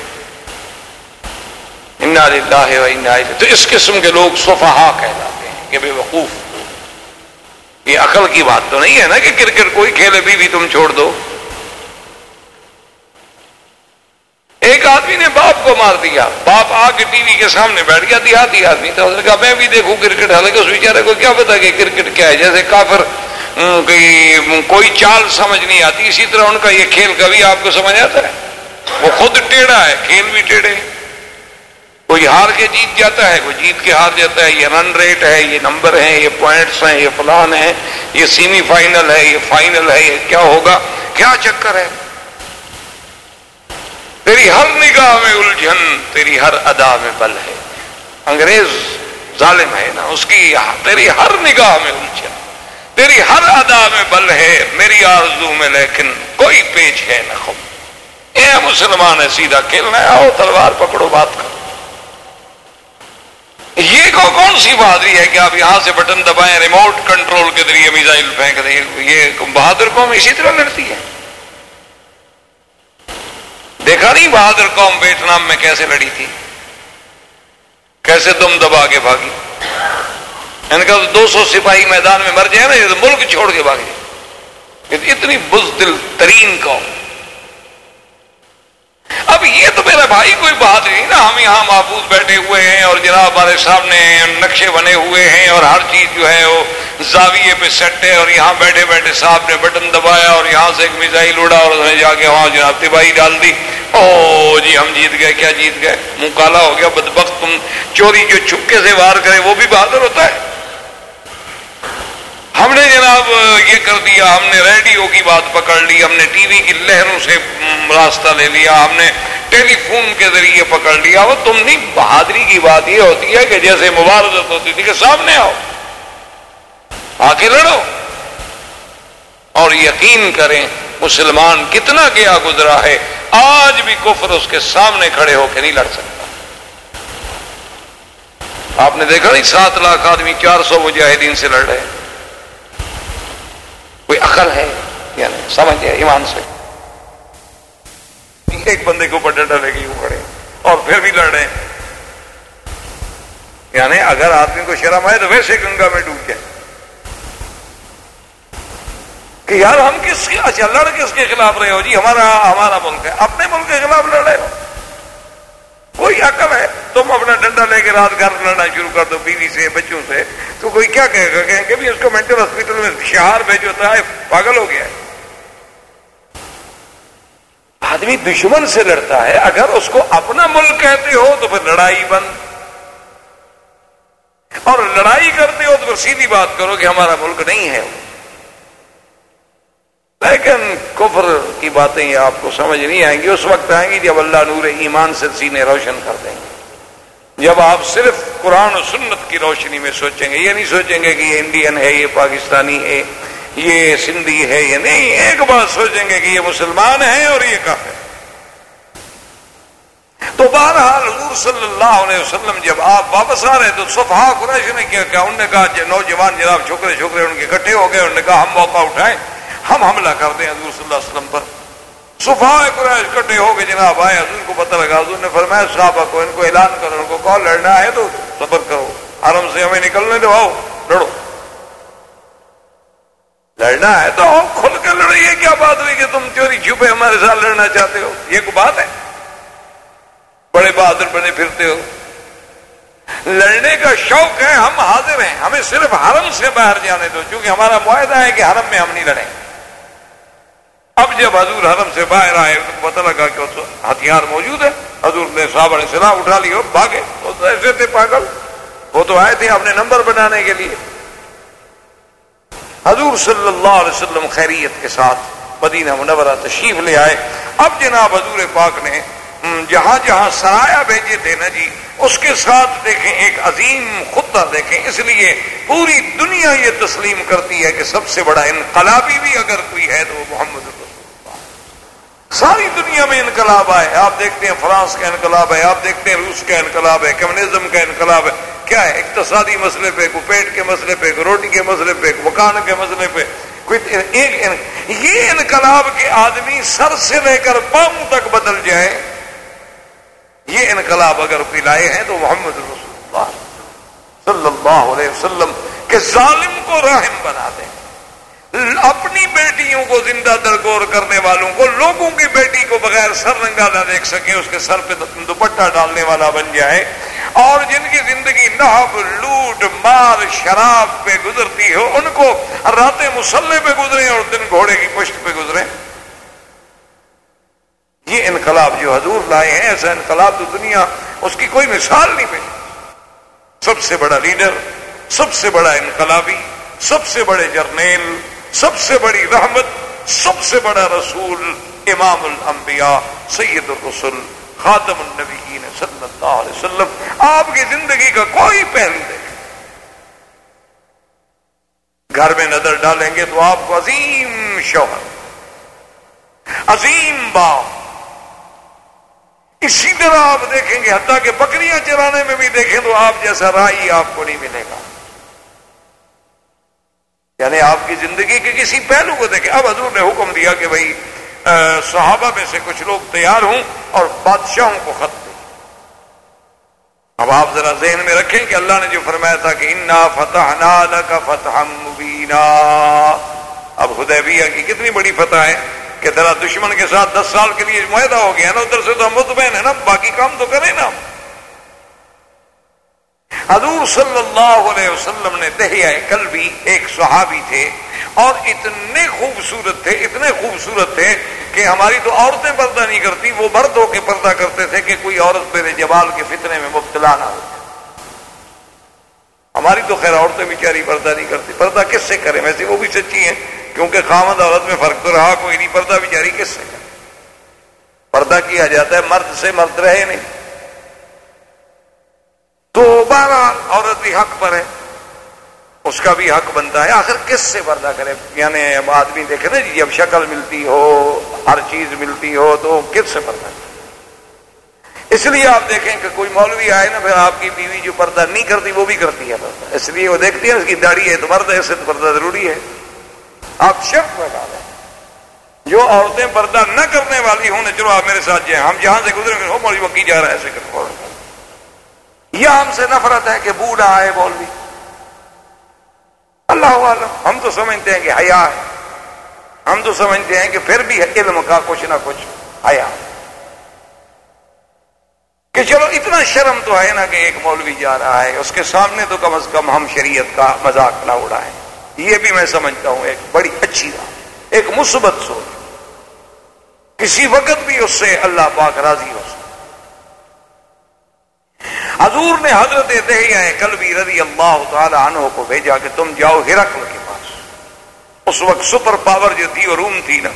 تو اس قسم کے لوگ صفحا کہلاتے ہیں کہ بے وقوف۔ یہ عقل کی بات تو نہیں ہے نا کہ کرکٹ کوئی کھیلے بھی, بھی تم چھوڑ دو ایک آدمی نے باپ کو مار دیا۔ باپ آ کے ٹی وی کے سامنے بیٹھ گیا، دیہاتی آدمی تھا۔ اس نے کہا، میں بھی دیکھوں کرکٹ۔ حالانکہ اس بیچارے کو کیا پتا کہ کرکٹ کیا ہے؟ جیسے کافر کوئی چال سمجھ نہیں آتی۔ اسی طرح ان کا یہ کھیل کبھی آپ کو سمجھ آتا ہے؟ وہ خود ٹیڑھا ہے، کھیل بھی ٹیڑھے۔ کوئی ہار کے جیت جاتا ہے، کوئی جیت کے ہار جاتا ہے۔ یہ رن ریٹ ہے، یہ نمبر ہے یہ پوائنٹس ہیں، یہ فلان ہے یہ سیمی فائنل ہے، یہ فائنل ہے، یہ کیا ہوگا؟ کیا چکر ہے؟ تیری ہر نگاہ میں الجھن، تیری ہر ادا میں بل ہے۔ انگریز ظالم ہے نا، اس کی تیری ہر نگاہ میں الجھن، تیری ہر ادا میں بل ہے۔ میری آرزو میں لیکن کوئی پیچ ہے نہ خود اے مسلمان ہے سیدھا کھیلنا ہے، آؤ تلوار پکڑو، بات کرو۔ یہ کو کون سی بہادری ہے کہ آپ یہاں سے بٹن دبائیں، ریموٹ کنٹرول کے ذریعے میزائل پھینک دیں؟ یہ بہادر قوم اسی طرح لڑتی ہے۔ دیکھا نہیں بہادر قوم ویتنام میں کیسے لڑی تھی؟ کیسے دم دبا کے بھاگی؟ یعنی ان کا دو سو سپاہی میدان میں مر جائے نا، یہ تو ملک چھوڑ کے بھاگے۔ اتنی بزدل ترین قوم۔ اب یہ تو میرا بھائی کوئی بات نہیں نا، ہم یہاں محفوظ بیٹھے ہوئے ہیں اور جناب ہمارے سامنے نقشے بنے ہوئے ہیں اور ہر چیز جو ہے وہ زاویے پہ سیٹ ہے اور یہاں بیٹھے بیٹھے صاحب نے بٹن دبایا اور یہاں سے ایک میزائل اڑا اور اس نے جا کے وہاں جناب تباہی ڈال دی۔ او جی ہم جیت گئے، کیا جیت گئے؟ منہ کالا ہو گیا، بدبخت تم چوری جو چھپکے سے وار کرے، وہ بھی بہادر ہوتا ہے۔ ہم نے جناب یہ کر دیا، ہم نے ریڈیو کی بات پکڑ لی، ہم نے ٹی وی کی لہروں سے راستہ لے لیا، ہم نے ٹیلی فون کے ذریعے پکڑ لیا۔ وہ تم نہیں، بہادری کی بات یہ ہوتی ہے کہ جیسے مبارزت ہوتی تھی کہ سامنے آؤ آ کے لڑو۔ اور یقین کریں، مسلمان کتنا گیا گزرا ہے، آج بھی کفر اس کے سامنے کھڑے ہو کے نہیں لڑ سکتا۔ آپ نے دیکھا نہیں، سات لاکھ آدمی چار سو مجاہدین سے لڑ رہے ہیں۔ کوئی عقل ہے؟ یا نہیں سمجھ ہے ایمان سے۔ ایک بندے کے اوپر ڈنڈا لے کے کھڑے اور پھر بھی لڑ رہے یعنی اگر آدمی کو شرم آئے تو ویسے گنگا میں ڈوب جائے۔ کہ یار ہم کس کے اچھا لڑ کس کے خلاف رہے ہو؟ جی ہمارا ہمارا ملک ہے۔ اپنے ملک کے خلاف لڑ رہے ہو۔ کوئی عقل ہے؟ تم اپنا ڈنڈا لے کے رات گھر لڑنا شروع کر دو، بیوی سے، بچوں سے۔ تو کوئی کیا کہے گا؟ کہیں کہ اس کو مینٹل ہاسپٹل میں شہار بھیجوتا ہے پاگل ہو گیا ہے۔ آدمی دشمن سے لڑتا ہے، اگر اس کو اپنا ملک کہتے ہو تو پھر لڑائی بند۔ اور لڑائی کرتے ہو تو پھر سیدھی بات کرو کہ ہمارا ملک نہیں ہے۔ لیکن کفر کی باتیں آپ کو سمجھ نہیں آئیں گی، اس وقت آئیں گی جب اللہ نور ایمان سے سینے روشن کر دیں گے۔ جب آپ صرف قرآن و سنت کی روشنی میں سوچیں گے، یہ نہیں سوچیں گے کہ یہ انڈین ہے، یہ پاکستانی ہے، یہ سندھی ہے یہ نہیں، ایک بات سوچیں گے کہ یہ مسلمان ہیں اور یہ کافر تو بہرحال حضور صلی اللہ علیہ وسلم جب آپ واپس آ رہے تو صفحہ قریش نے کیا کہا انہوں نے کہا نوجوان جناب چھوکرے چھوکرے ان کے اکٹھے ہو گئے، انہوں نے کہا ہم موقع اٹھائیں۔ ہم حملہ کر دیں حضور صلی اللہ علیہ وسلم پر۔ صفحہ قریش اکٹھے ہو کے جناب، آئے حضور کو پتہ لگا، حضور نے فرمایا، صحابہ کو، ان کو اعلان کرو، ان کو کال لڑنا ہے تو صبر کرو۔ حرم سے ہمیں نکلنے دو، آؤ، لڑو۔ لڑنا ہے تو کھل کر لڑیے کیا بات ہوئی کہ تم چوری چھپے ہمارے ساتھ لڑنا چاہتے ہو؟ یہ کوئی بات ہے؟ بڑے بہادر بنے پھرتے ہو۔ لڑنے کا شوق ہے، ہم حاضر ہیں، ہمیں صرف حرم سے باہر جانے دو کیونکہ ہمارا معاہدہ ہے کہ حرم میں ہم نہیں لڑیں۔ اب جب حضور حرم سے باہر آئے تو پتہ لگا کہ ہتھیار موجود ہے۔ حضور نے صاحب نے سلاح اٹھا لی اور بھاگے۔ وہ تو ایسے تھے پاگل۔ وہ تو آئے تھے اپنے نمبر بنانے کے لیے۔ حضور صلی اللہ علیہ وسلم خیریت کے ساتھ مدینہ منورہ تشریف لے آئے۔ اب جناب حضور پاک نے جہاں جہاں سرایا بھیجے تھے نا جی اس کے ساتھ دیکھیں، ایک عظیم خطہ دیکھیں۔ اس لیے پوری دنیا یہ تسلیم کرتی ہے کہ سب سے بڑا انقلابی بھی اگر کوئی ہے تو وہ محمد ساری دنیا میں انقلاب آئے آپ دیکھتے ہیں فرانس کا انقلاب ہے، آپ دیکھتے ہیں روس کا انقلاب ہے، کمیونزم کا انقلاب ہے۔ کیا ہے؟ اقتصادی مسئلے پہ کو پیٹ کے مسئلے پہ کو روٹی کے مسئلے پہ مکان کے مسئلے پہ۔ کوئی یہ انقلاب کے آدمی سر سے لے کر پاؤں تک بدل جائے یہ انقلاب اگر کوئی لائے ہیں تو محمد رسول اللہ صلی اللہ علیہ وسلم کے ظالم کو رحم بنا دیں۔ اپنی بیٹیوں کو زندہ درگور کرنے والوں کو، لوگوں کی بیٹی کو بغیر سر رنگا نہ دیکھ سکے اس کے سر پہ دوپٹہ ڈالنے والا بن جائے۔ اور جن کی زندگی نحب، لوٹ، مار، شراب پہ گزرتی ہو، ان کو راتیں مسلح پہ گزرے اور دن گھوڑے کی پشت پہ گزرے یہ انقلاب جو حضور لائے ہیں، ایسا انقلاب تو دنیا اس کی کوئی مثال نہیں ملی سب سے بڑا لیڈر، سب سے بڑا انقلابی، سب سے بڑے جرنیل سب سے بڑی رحمت، سب سے بڑا رسول امام الانبیاء، سید الرسول خاتم النبیین صلی اللہ علیہ وسلم۔ آپ کی زندگی کا کوئی پہلو دیکھ گھر میں نظر ڈالیں گے تو آپ کو عظیم شوہر، عظیم باپ۔ اسی طرح آپ دیکھیں گے، حتیٰ کہ بکریاں چرانے میں بھی دیکھیں تو آپ جیسا رائی آپ کو نہیں ملے گا۔ یعنی آپ کی زندگی کے کسی پہلو کو دیکھیں۔ اب حضور نے حکم دیا کہ بھائی صحابہ میں سے کچھ لوگ تیار ہوں اور بادشاہوں کو خط دیں۔ اب آپ ذرا ذہن میں رکھیں کہ اللہ نے جو فرمایا تھا کہ انا فتح کا فتح مبینہ اب حدیبیہ کی کتنی بڑی فتح ہے کہ ذرا دشمن کے ساتھ دس سال کے لیے معاہدہ ہو گیا نا، ادھر سے تو ہم مطمئن ہے نا باقی کام تو کریں نا۔ حضور صلی اللہ علیہ وسلم نے دہیا کل بھی ایک صحابی تھے اور اتنے خوبصورت تھے، اتنے خوبصورت تھے کہ ہماری تو عورتیں پردہ نہیں کرتی، وہ مرد ہو کے پردہ کرتے تھے کہ کوئی عورت میرے جبال کے فتنے میں مبتلا نہ ہو ہماری تو خیر عورتیں بیچاری پردہ نہیں کرتی۔ پردہ کس سے کریں؟ ویسے وہ بھی سچی ہیں، کیونکہ خامد عورت میں فرق تو رہا، کوئی نہیں، پردہ بھی جاری کس سے کرے؟ پردہ کیا جاتا ہے، مرد سے مرد رہے نہیں۔ تو بارہ عورت بھی حق پر ہے۔ اس کا بھی حق بنتا ہے۔ آخر کس سے پردہ کرے؟ یعنی اب آدمی دیکھے نا جی جب شکل ملتی ہو، ہر چیز ملتی ہو، تو کس سے پردہ کرے؟ اس لیے آپ دیکھیں کہ کوئی مولوی آئے نا، پھر آپ کی بیوی جو پردہ نہیں کرتی، وہ بھی کرتی ہے پردہ۔ اس لیے وہ دیکھتی ہے اس کی داڑھی ہے تو مرد ہے تو پردہ ضروری ہے۔ آپ شرط لگا دیں جو عورتیں پردہ نہ کرنے والی ہوں نا چلو آپ میرے ساتھ جائیں۔ ہم جہاں سے گزرے گے مولوی وکی جا رہا ہے، ایسے کر یہ ہم سے نفرت ہے کہ بوڑھا آئے مولوی۔ اللہ عالم ہم تو سمجھتے ہیں کہ حیا ہے۔ ہم تو سمجھتے ہیں کہ پھر بھی علم کا کچھ نہ کچھ حیا۔ کہ چلو اتنا شرم تو ہے نا کہ ایک مولوی جا رہا ہے۔ اس کے سامنے تو کم از کم ہم شریعت کا مذاق نہ اڑائیں۔ یہ بھی میں سمجھتا ہوں، ایک بڑی اچھی بات۔ ایک مثبت سوچ۔ کسی وقت بھی اس سے اللہ پاک راضی ہو سکتا۔ حضور نے حضرت دہیا کلبی رضی اللہ تعالی عنہ کو بھیجا کہ تم جاؤ ہرکل کے پاس۔ اس وقت سپر پاور جو تھی وہ روم تھی نا۔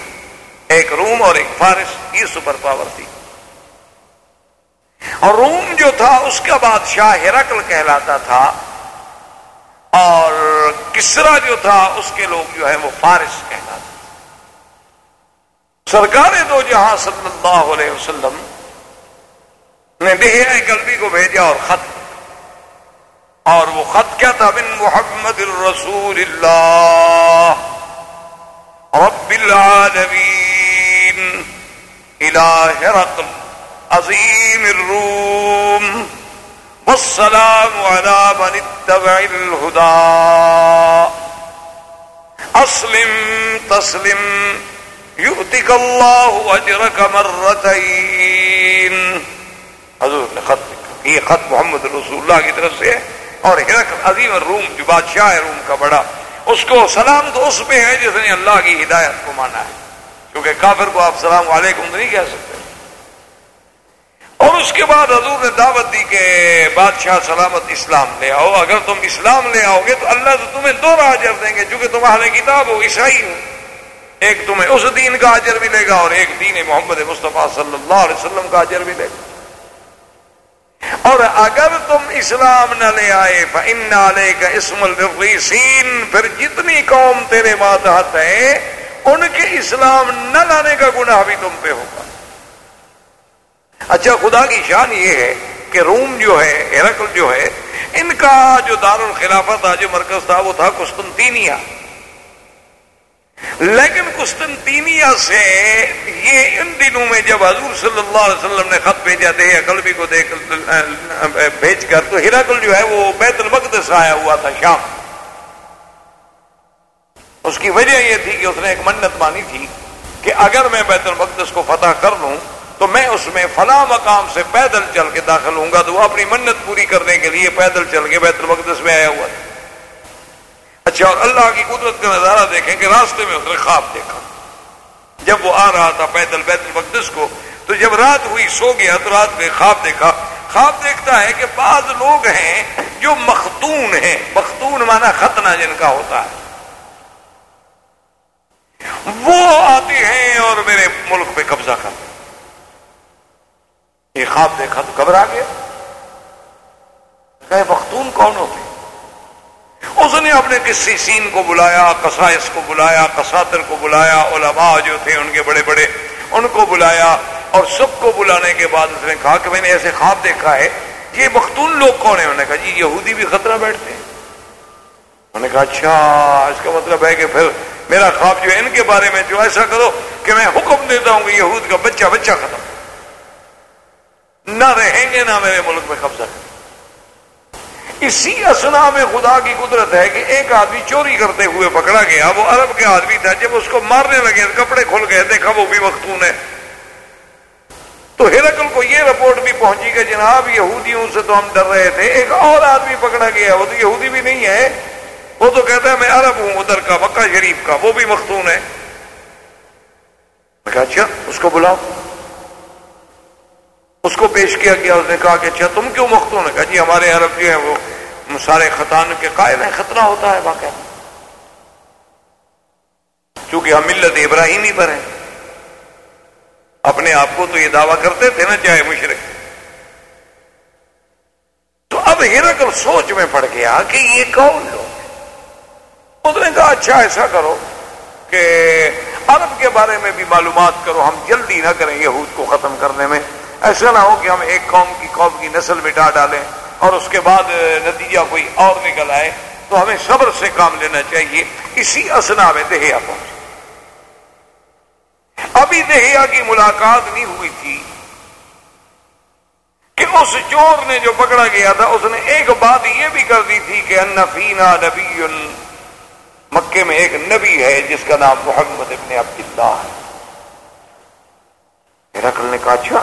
ایک روم اور ایک فارس، یہ سپر پاور تھی۔ اور روم جو تھا، اس کا بادشاہ ہرکل کہلاتا تھا۔ اور کسرا جو تھا، اس کے لوگ جو ہے وہ فارس کہنا تھا سرکار دو جہاں صلی اللہ علیہ وسلم نے دہیا قلبی کو بھیجا اور خط۔ اور وہ خط کیا تھا؟ بن محمد الرسول اللہ۔ رب العالمین۔ الہ رقل عظیم الروم۔ والسلام على من اتبع الهدى اسلم تسلم يؤتك الله اجرك مرتين حضور نے خط لکھا۔ یہ خط محمد رسول اللہ کی طرف سے ہے اور ہرک عظیم روم جو بادشاہ ہے روم کا بڑا، اس کو سلام تو اس پہ ہے جس نے اللہ کی ہدایت کو مانا ہے۔ کیونکہ کافر کو آپ سلام علیکم تو نہیں کہہ سکتے۔ اور اس کے بعد حضور نے دعوت دی کہ بادشاہ سلامت اسلام لے آؤ۔ اگر تم اسلام لے آؤ گے تو اللہ تو تمہیں دو اجر دیں گے، چونکہ تم اہل کتاب ہو، عیسائی ہو۔ ایک تمہیں اس دین کا اجر ملے گا اور ایک دین محمد مصطفیٰ صلی اللہ علیہ وسلم کا اجر ملے گا۔ اور اگر تم اسلام نہ لے آئے ان نالے کا اسم الرسین پھر جتنی قوم تیرے ماتحت ہے، ان کے اسلام نہ لانے کا گناہ بھی تم پہ ہوگا۔ اچھا خدا کی شان یہ ہے کہ روم جو ہے ہرکل جو ہے، ان کا جو دار الخلافت تھا جو مرکز تھا، وہ تھا کستنطینیہ لیکن قسطنطینیہ سے یہ ان دنوں میں جب حضور صلی اللہ علیہ وسلم نے خط بھیجا تھے قلبی کو دیکھ بھیج کر تو ہراکل جو ہے وہ بیت المقدس آیا ہوا تھا شام۔ اس کی وجہ یہ تھی کہ اس نے ایک منت مانی تھی کہ اگر میں بیت المقدس کو فتح کر لوں تو میں اس میں فلاں مقام سے پیدل چل کے داخل ہوں گا تو وہ اپنی منت پوری کرنے کے لیے پیدل چل کے بیت المقدس میں آیا ہوا تھا۔ اچھا اور اللہ کی قدرت کا نظارہ دیکھیں کہ راستے میں اس نے خواب دیکھا۔ جب وہ آ رہا تھا پیدل، بیت المقدس کو، تو جب رات ہوئی، سو گیا تو رات میں خواب دیکھا۔ خواب دیکھتا ہے کہ بعض لوگ ہیں جو مختون ہیں۔ مختون مانا ختنہ جن کا ہوتا ہے۔ وہ آتے ہیں اور میرے ملک پہ قبضہ کرتے یہ خواب دیکھا تو گھبرا گیا۔ کہ مختون کون ہوتے ہیں؟ اس نے اپنے کسی سین کو بلایا، قصائص کو بلایا قساتر کو بلایا، علماء جو تھے ان کے بڑے بڑے، ان کو بلایا اور سب کو بلانے کے بعد اس نے کہا کہ میں نے ایسے خواب دیکھا ہے، یہ مختون لوگ کون ہیں؟ انہوں نے کہا جی یہودی بھی خطرہ بیٹھتے ہیں۔ انہوں نے کہا اچھا اس کا مطلب ہے کہ پھر میرا خواب جو ہے، ان کے بارے میں جو ایسا کرو کہ میں حکم دیتا ہوں کہ یہود کا بچہ بچہ ختم۔ نہ رہیں گے، نہ میرے ملک میں قبضہ کریں۔ اسی اسنا میں خدا کی قدرت ہے کہ ایک آدمی چوری کرتے ہوئے پکڑا گیا، وہ عرب کے آدمی تھا، جب اس کو مارنے لگے، کپڑے کھل گئے، دیکھا وہ بھی مختون ہے تو ہرکل کو یہ رپورٹ بھی پہنچی کہ جناب یہودیوں سے تو ہم ڈر رہے تھے، ایک اور آدمی پکڑا گیا، وہ تو یہودی بھی نہیں ہے، وہ تو کہتا ہے میں عرب ہوں، ادھر کا، مکہ شریف کا، وہ بھی مختون ہے۔ اچھا اس کو بلاؤ۔ اس کو پیش کیا گیا، اس نے کہا کہ اچھا تم کیوں مختون ہے کہا جی ہمارے عرب جو ہیں وہ سارے خطان کے قائل ہیں، خطرہ ہوتا ہے واقعہ چونکہ ہم ملت ابراہیمی پر ہیں۔ اپنے آپ کو تو یہ دعویٰ کرتے تھے نا، چاہے مشرق۔ تو اب ہرکل سوچ میں پڑ گیا کہ یہ کون لوگ اس نے کہا اچھا ایسا کرو کہ عرب کے بارے میں بھی معلومات کرو، ہم جلدی نہ کریں یہود کو ختم کرنے میں۔ ایسا نہ ہو کہ ہم ایک قوم کی قوم کی نسل مٹا ڈالیں اور اس کے بعد نتیجہ کوئی اور نکل آئے، تو ہمیں صبر سے کام لینا چاہیے۔ اسی اسنا میں دہیا پہنچے ابھی دہیا کی ملاقات نہیں ہوئی تھی کہ اس چور نے جو پکڑا گیا تھا، اس نے ایک بات یہ بھی کر دی تھی کہ انفینا نبی مکے میں ایک نبی ہے جس کا نام محمد ابن عبداللہ ہے۔ رکل نے کہا اچھا۔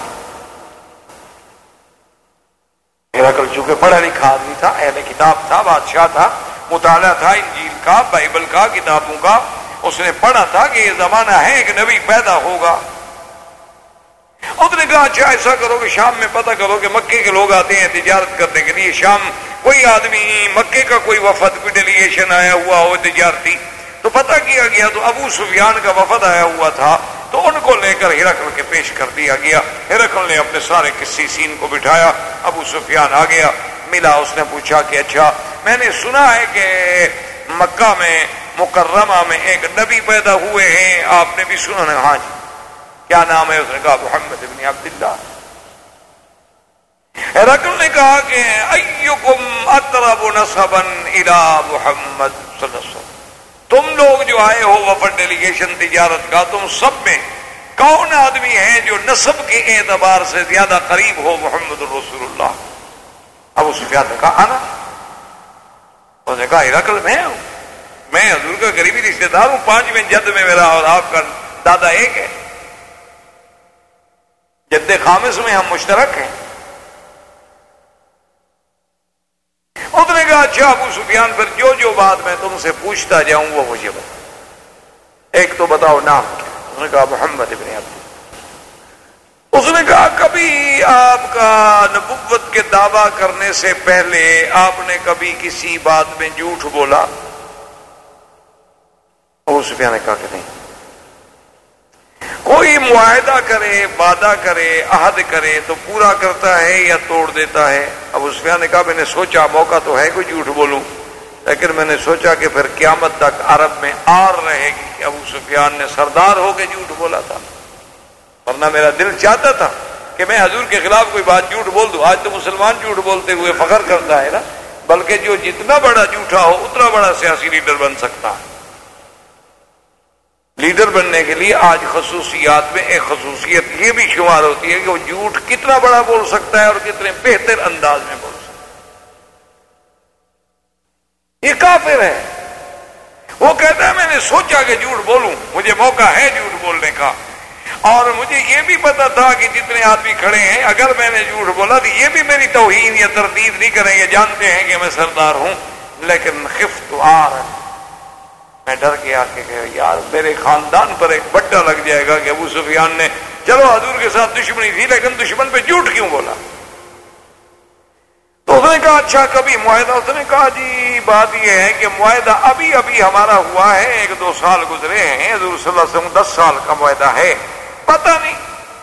کل چونکہ پڑھا لکھا آدمی تھا، اہل کتاب تھا، بادشاہ تھا، مطالعہ تھا، انجیل کا، بائبل کا، کتابوں کا، اس نے پڑھا تھا کہ یہ زمانہ ہے، ایک نبی پیدا ہوگا۔ اس نے کہا اچھا ایسا کرو کہ شام میں پتہ کرو کہ مکے کے لوگ آتے ہیں تجارت کرنے کے لیے۔ شام کوئی آدمی مکے کا کوئی وفد کوئی ڈیلیگیشن آیا ہوا ہو، تجارتی، تو پتہ کیا گیا تو ابو سفیان کا وفد آیا ہوا تھا۔ تو ان کو لے کر ہرکل کے پیش کر دیا گیا۔ ہرکل نے اپنے سارے کسی سین کو بٹھایا۔ ابو سفیان آ گیا۔ ملا، اس نے پوچھا کہ اچھا میں نے سنا ہے کہ مکہ میں، مکرمہ میں ایک نبی پیدا ہوئے ہیں۔ آپ نے بھی سنا ہاں جی۔ کیا نام ہے اس نے کہا محمد ابن عبداللہ۔ رقم نے کہا کہ ایکم اطرب نصبن الى محمد صلی اللہ علیہ وسلم۔ تم لوگ جو آئے ہو وفد ڈیلیگیشن تجارت کا، تم سب میں کون آدمی ہے جو نصب کے اعتبار سے زیادہ قریب ہو محمد الرسول اللہ؟ اب اس نے کہا نا اس نے کہا، ہرکل، میں ہوں. میں حضور کا غریبی رشتے دار ہوں، پانچویں جد میں میرا اور آپ کا دادا ایک ہے۔ جد خامس میں ہم مشترک ہیں۔ اس نے کہا اچھا ابو سفیان، پھر جو جو بات میں تم سے پوچھتا جاؤں، وہ مجھے بتا۔ ایک تو بتاؤ نام کیا۔ اس نے کہا، محمد ابن عبد۔ اس نے کہا، کبھی آپ کا نبوت کے دعوی کرنے سے پہلے آپ نے کبھی کسی بات میں جھوٹ بولا؟ ابو سفیان نے کہا کہ نہیں۔ کوئی معاہدہ کرے، وعدہ کرے، عہد کرے تو پورا کرتا ہے یا توڑ دیتا ہے؟ اب اس نے کہا، میں نے سوچا موقع تو ہے، کوئی جھوٹ بولوں۔ لیکن میں نے سوچا کہ پھر قیامت تک عرب میں آر رہے گی کہ ابو سفیان نے سردار ہو کے جھوٹ بولا تھا۔ ورنہ میرا دل چاہتا تھا کہ میں حضور کے خلاف کوئی بات جھوٹ بول دوں۔ آج تو مسلمان جھوٹ بولتے ہوئے فخر کرتا ہے نا۔ بلکہ جو جتنا بڑا جھوٹا ہو، اتنا بڑا سیاسی لیڈر بن سکتا ہے۔ لیڈر بننے کے لیے آج خصوصیات میں ایک خصوصیت یہ بھی شمار ہوتی ہے کہ وہ جھوٹ کتنا بڑا بول سکتا ہے اور کتنے بہتر انداز میں بول سکتا ہے۔ یہ کافر ہے۔ وہ کہتا ہے، میں نے سوچا کہ جھوٹ بولوں۔ مجھے موقع ہے جھوٹ بولنے کا۔ اور مجھے یہ بھی پتا تھا کہ جتنے آدمی کھڑے ہیں، اگر میں نے جھوٹ بولا تو یہ بھی میری توہین یا تردید نہیں کریں گے۔ جانتے ہیں کہ میں سردار ہوں، لیکن خفت آ رہا میں ڈر گیا کہ یار میرے خاندان پر ایک بٹا لگ جائے گا کہ ابو سفیان نے، چلو حضور کے ساتھ دشمنی تھی، لیکن دشمن پہ جھوٹ کیوں بولا؟ تو اس نے کہا اچھا کبھی معاہدہ، اس نے کہا جی بات یہ ہے کہ معاہدہ ابھی ابھی ہمارا ہوا ہے، ایک دو سال گزرے ہیں، حضور صلی اللہ علیہ وسلم دس سال کا معاہدہ ہے۔ پتہ نہیں،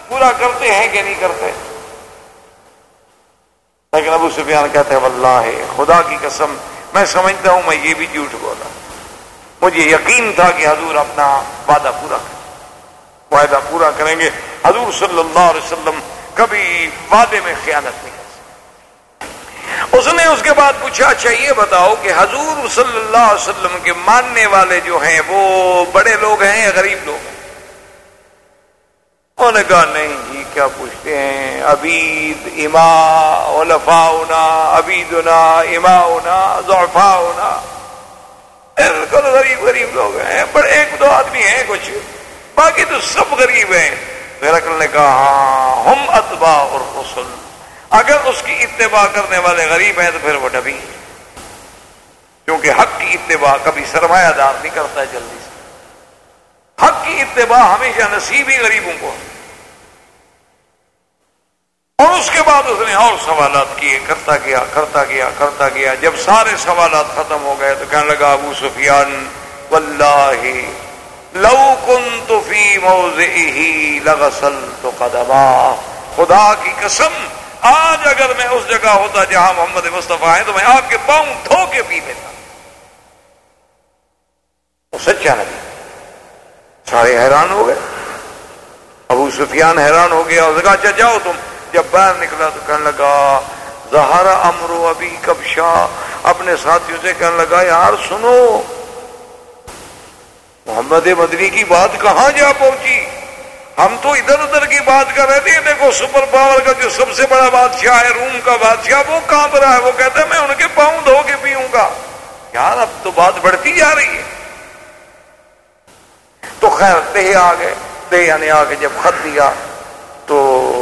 پورا کرتے ہیں کہ نہیں کرتے۔ لیکن ابو سفیان کہتے ہیں، واللہ، خدا کی قسم، میں سمجھتا ہوں، میں یہ بھی جھوٹ بولا۔ مجھے یقین تھا کہ حضور اپنا وعدہ پورا کریں۔ وعدہ پورا کریں گے۔ حضور صلی اللہ علیہ وسلم کبھی وعدے میں خیانت نہیں کر سکتے۔ اس نے اس کے بعد پوچھا اچھا یہ بتاؤ کہ حضور صلی اللہ علیہ وسلم کے ماننے والے جو ہیں، وہ بڑے لوگ ہیں یا غریب لوگ ہیں؟ انہوں نے کہا، نہیں جی کیا پوچھتے ہیں؟ ابید اما اولفاؤنا ابیدنا اما اونا ضعفا ہونا بالکل غریب غریب لوگ ہیں پر ایک دو آدمی ہیں کچھ۔ باقی تو سب غریب ہیں۔ میرکل نے کہا ہاں ہم اتبا اور رسول اگر اس کی اتباع کرنے والے غریب ہیں تو پھر وہ ڈبی کیونکہ حق کی اتباع کبھی سرمایہ دار نہیں کرتا ہے جلدی سے۔ حق کی اتباع ہمیشہ نصیب ہی غریبوں کو اور اس کے بعد اس نے اور سوالات کیے، کرتا گیا کرتا گیا کرتا گیا۔ جب سارے سوالات ختم ہو گئے تو کہنے لگا ابو سفیان، واللہ لو كنت في موضعه لغسلت قدما خدا کی قسم، آج اگر میں اس جگہ ہوتا جہاں محمد مصطفیٰ ہیں تو میں آپ کے پاؤں دھو کے پی لیتا۔ وہ سچا نبی۔ سارے حیران ہو گئے۔ ابو سفیان حیران ہو گیا اس کہا اچھا جاؤ تم۔ جب باہر نکلا تو کہنے لگا زہارا امرو ابھی کب شاہ؟ اپنے ساتھیوں سے کہنے لگا، یار سنو، محمد مدنی کی بات کہاں جا پہنچی؟ ہم تو ادھر ادھر کی بات کر رہے تھے، دیکھو سپر پاور کا جو سب سے بڑا بادشاہ ہے، روم کا بادشاہ، وہ کہاں پر ہے، وہ کہتا ہے، میں ان کے پاؤں دھو کے پیوں گا۔ یار، اب تو بات بڑھتی جا رہی ہے۔ تو خیر دہ آ گئے دہ یعنی آ کے جب خط دیا تو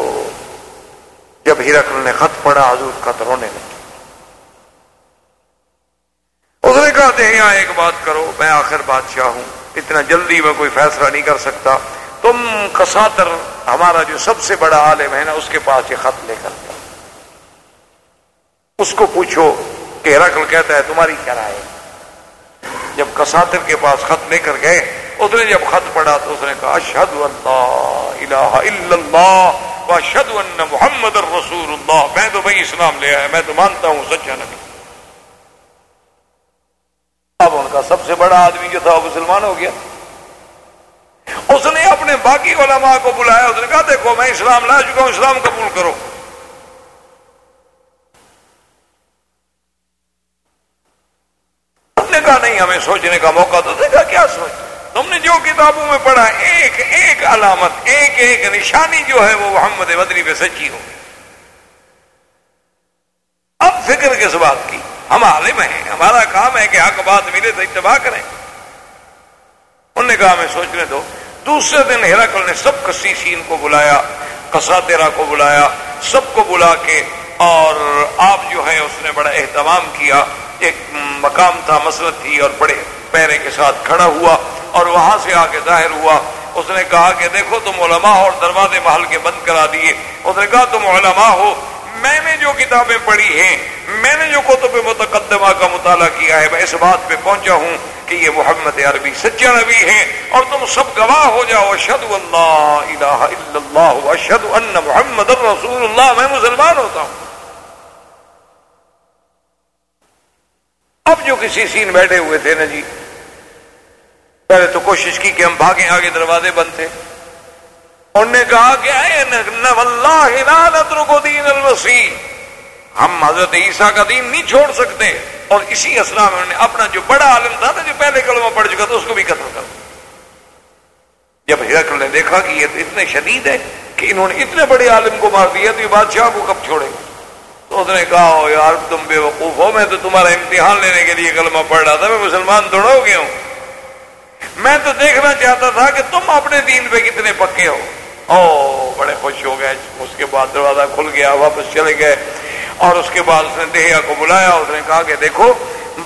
جب ہیرکل نے خط پڑھا، حضور خط رونے لگے۔ اس نے کہا تھے یہاں ایک بات کرو، میں آخر بادشاہ ہوں، اتنا جلدی میں کوئی فیصلہ نہیں کر سکتا۔ تم کساتر، ہمارا جو سب سے بڑا عالم ہے نا، اس کے پاس یہ خط لے کر جاؤ۔ اس کو پوچھو کہ ہیرکل کہتا ہے، تمہاری کیا رائے جب کساتر کے پاس خط لے کر گئے، اس نے جب خط پڑھا تو اس نے کہا اشہد اللہ الہ الا اللہ واشهد ان محمد الرسول اللہ میں تو بھائی اسلام لے آیا، میں تو مانتا ہوں سچا نبی۔ اب ان کا سب سے بڑا آدمی جو تھا وہ مسلمان ہو گیا۔ اس نے اپنے باقی علماء کو بلایا، اس نے کہا، دیکھو، میں اسلام لا چکا ہوں، اسلام قبول کرو۔ نے کہا، نہیں، ہمیں سوچنے کا موقع تو دیکھا کیا سوچ تم نے جو کتابوں میں پڑھا، ایک ایک علامت، ایک ایک نشانی جو ہے وہ محمد بدری پہ سچی ہو اب فکر کس بات کی؟ ہم عالم ہیں، ہمارا کام ہے کہ حق بات ملے تو اتباع کریں۔ انہوں نے کہا ہمیں سوچنے دو، دوسرے دن ہیراکل نے سب کسیسین کو بلایا کساتیرا کو بلایا، سب کو بلا کے اور آپ جو ہیں اس نے بڑا اہتمام کیا۔ ایک مقام تھا مسلط تھی اور بڑے پیرے کے ساتھ کھڑا ہوا۔ اور وہاں سے آ کے ظاہر ہوا۔ اس نے کہا کہ دیکھو تم علماء اور دروازے محل کے بند کرا دیے۔ اس نے کہا تم علماء ہو۔ میں نے جو کتابیں پڑھی ہیں، میں نے جو کتب متقدمہ کا مطالعہ کیا ہے، میں اس بات پہ پہنچا ہوں کہ یہ محمد عربی سچا نبی ہیں اور تم سب گواہ ہو جاؤ۔ اشد اللہ الہ الا اللہ اشد ان محمد رسول اللہ میں مسلمان ہوتا ہوں۔ اب جو کسی سین بیٹھے ہوئے تھے نا جی پہلے تو کوشش کی کہ ہم بھاگیں، آگے دروازے بند تھے۔ انہوں نے کہا کہ کو دین المسیح۔ ہم حضرت عیسیٰ کا دین نہیں چھوڑ سکتے۔ اور اسی اسلام میں انہوں نے اپنا جو بڑا عالم تھا نا جو پہلے کلمہ پڑھ چکا تھا، اس کو بھی قتل کر جب ہرکل نے دیکھا کہ یہ اتنے شدید ہے کہ انہوں نے اتنے بڑے عالم کو مار دیا تو یہ بادشاہ کو کب چھوڑے تو اس نے کہا ہو یار، تم بے وقوف ہو، میں تو تمہارا امتحان لینے کے لیے کلمہ پڑھ رہا تھا، میں مسلمان تھوڑا ہو گیا ہوں۔ میں تو دیکھنا چاہتا تھا کہ تم اپنے دین پہ کتنے پکے ہو۔ او، بڑے خوش ہو گئے۔ اس کے بعد دروازہ کھل گیا، واپس چلے گئے۔ اور اس کے بعد اس نے دہیا کو بلایا، اس نے کہا کہ دیکھو،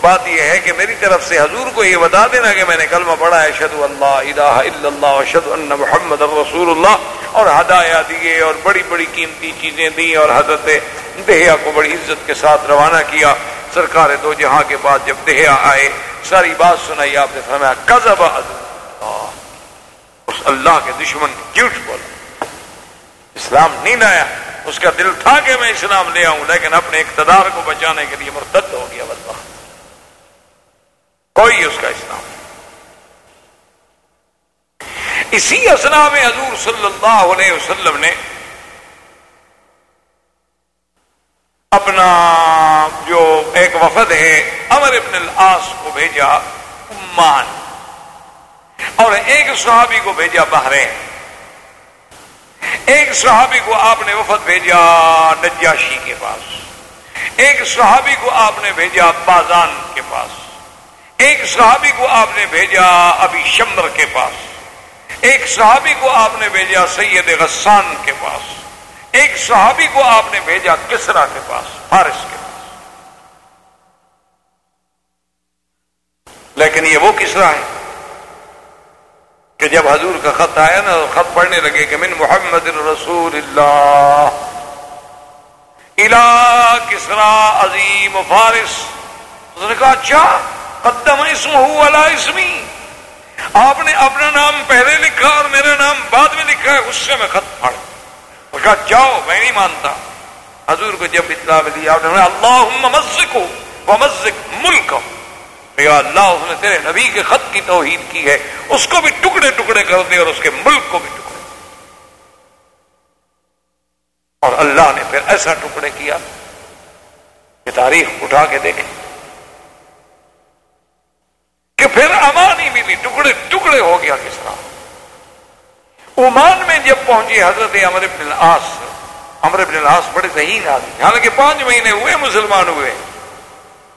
بات یہ ہے کہ میری طرف سے حضور کو یہ بتا دینا کہ میں نے کلمہ پڑھا ہے شد اللہ الہ الا اللہ شد ان محمد رسول اللہ۔ اور ہدایا دیے اور بڑی بڑی قیمتی چیزیں دی اور حضرت دہیا کو بڑی عزت کے ساتھ روانہ کیا۔ سرکار دو جہاں کے بعد جب دہیا آئے، ساری بات سنائی، آپ نے فرمایا، کذب اس اللہ کے دشمن جھوٹ بولا۔ اسلام نہیں لایا اس کا دل تھا کہ میں اسلام لے آؤں، لیکن اپنے اقتدار کو بچانے کے لیے مرتد ہو گیا۔ بدبخت کوئی اس کا اسلام اسی اسنا میں حضور صلی اللہ علیہ وسلم نے اپنا جو ایک وفد ہے امر ابن العاص کو بھیجا عمان۔ اور ایک صحابی کو بھیجا بحرین۔ ایک صحابی کو آپ نے وفد بھیجا نجاشی کے پاس۔ ایک صحابی کو آپ نے بھیجا بازان کے پاس۔ ایک صحابی کو آپ نے بھیجا ابھی شمر کے پاس۔ ایک صحابی کو آپ نے بھیجا سید غسان کے پاس۔ ایک صحابی کو آپ نے بھیجا کسرا کے پاس، فارس کے۔ پاس لیکن یہ وہ کسرا ہے کہ جب حضور کا خط آیا نا خط پڑھنے لگے کہ من محمد رسول اللہ۔ الا کسرا عظیم فارس۔ اس نے کہا اچھا قدم اسم والا اسمی۔ آپ نے اپنا نام پہلے لکھا اور میرا نام بعد میں لکھا ہے، اس سے میں خط پڑھ۔ کہا، جاؤ، میں نہیں مانتا۔ حضور کو جب اطلاع ملی، آپ نے اللہ مزک ہو مزک ملک یا اللہ اس نے تیرے نبی کے خط کی توحید کی ہے، اس کو بھی ٹکڑے ٹکڑے کر دے اور اس کے ملک کو بھی ٹکڑے۔ اور اللہ نے پھر ایسا ٹکڑے کیا کہ تاریخ اٹھا کے دیکھیں کہ پھر امان ہی ملی ٹکڑے ٹکڑے ہو گیا کس طرح۔ عمان میں جب پہنچی حضرت امر ابن العاص امر ابن العاص بڑے ذہین آدمی، حالانکہ پانچ مہینے ہوئے، مسلمان ہوئے۔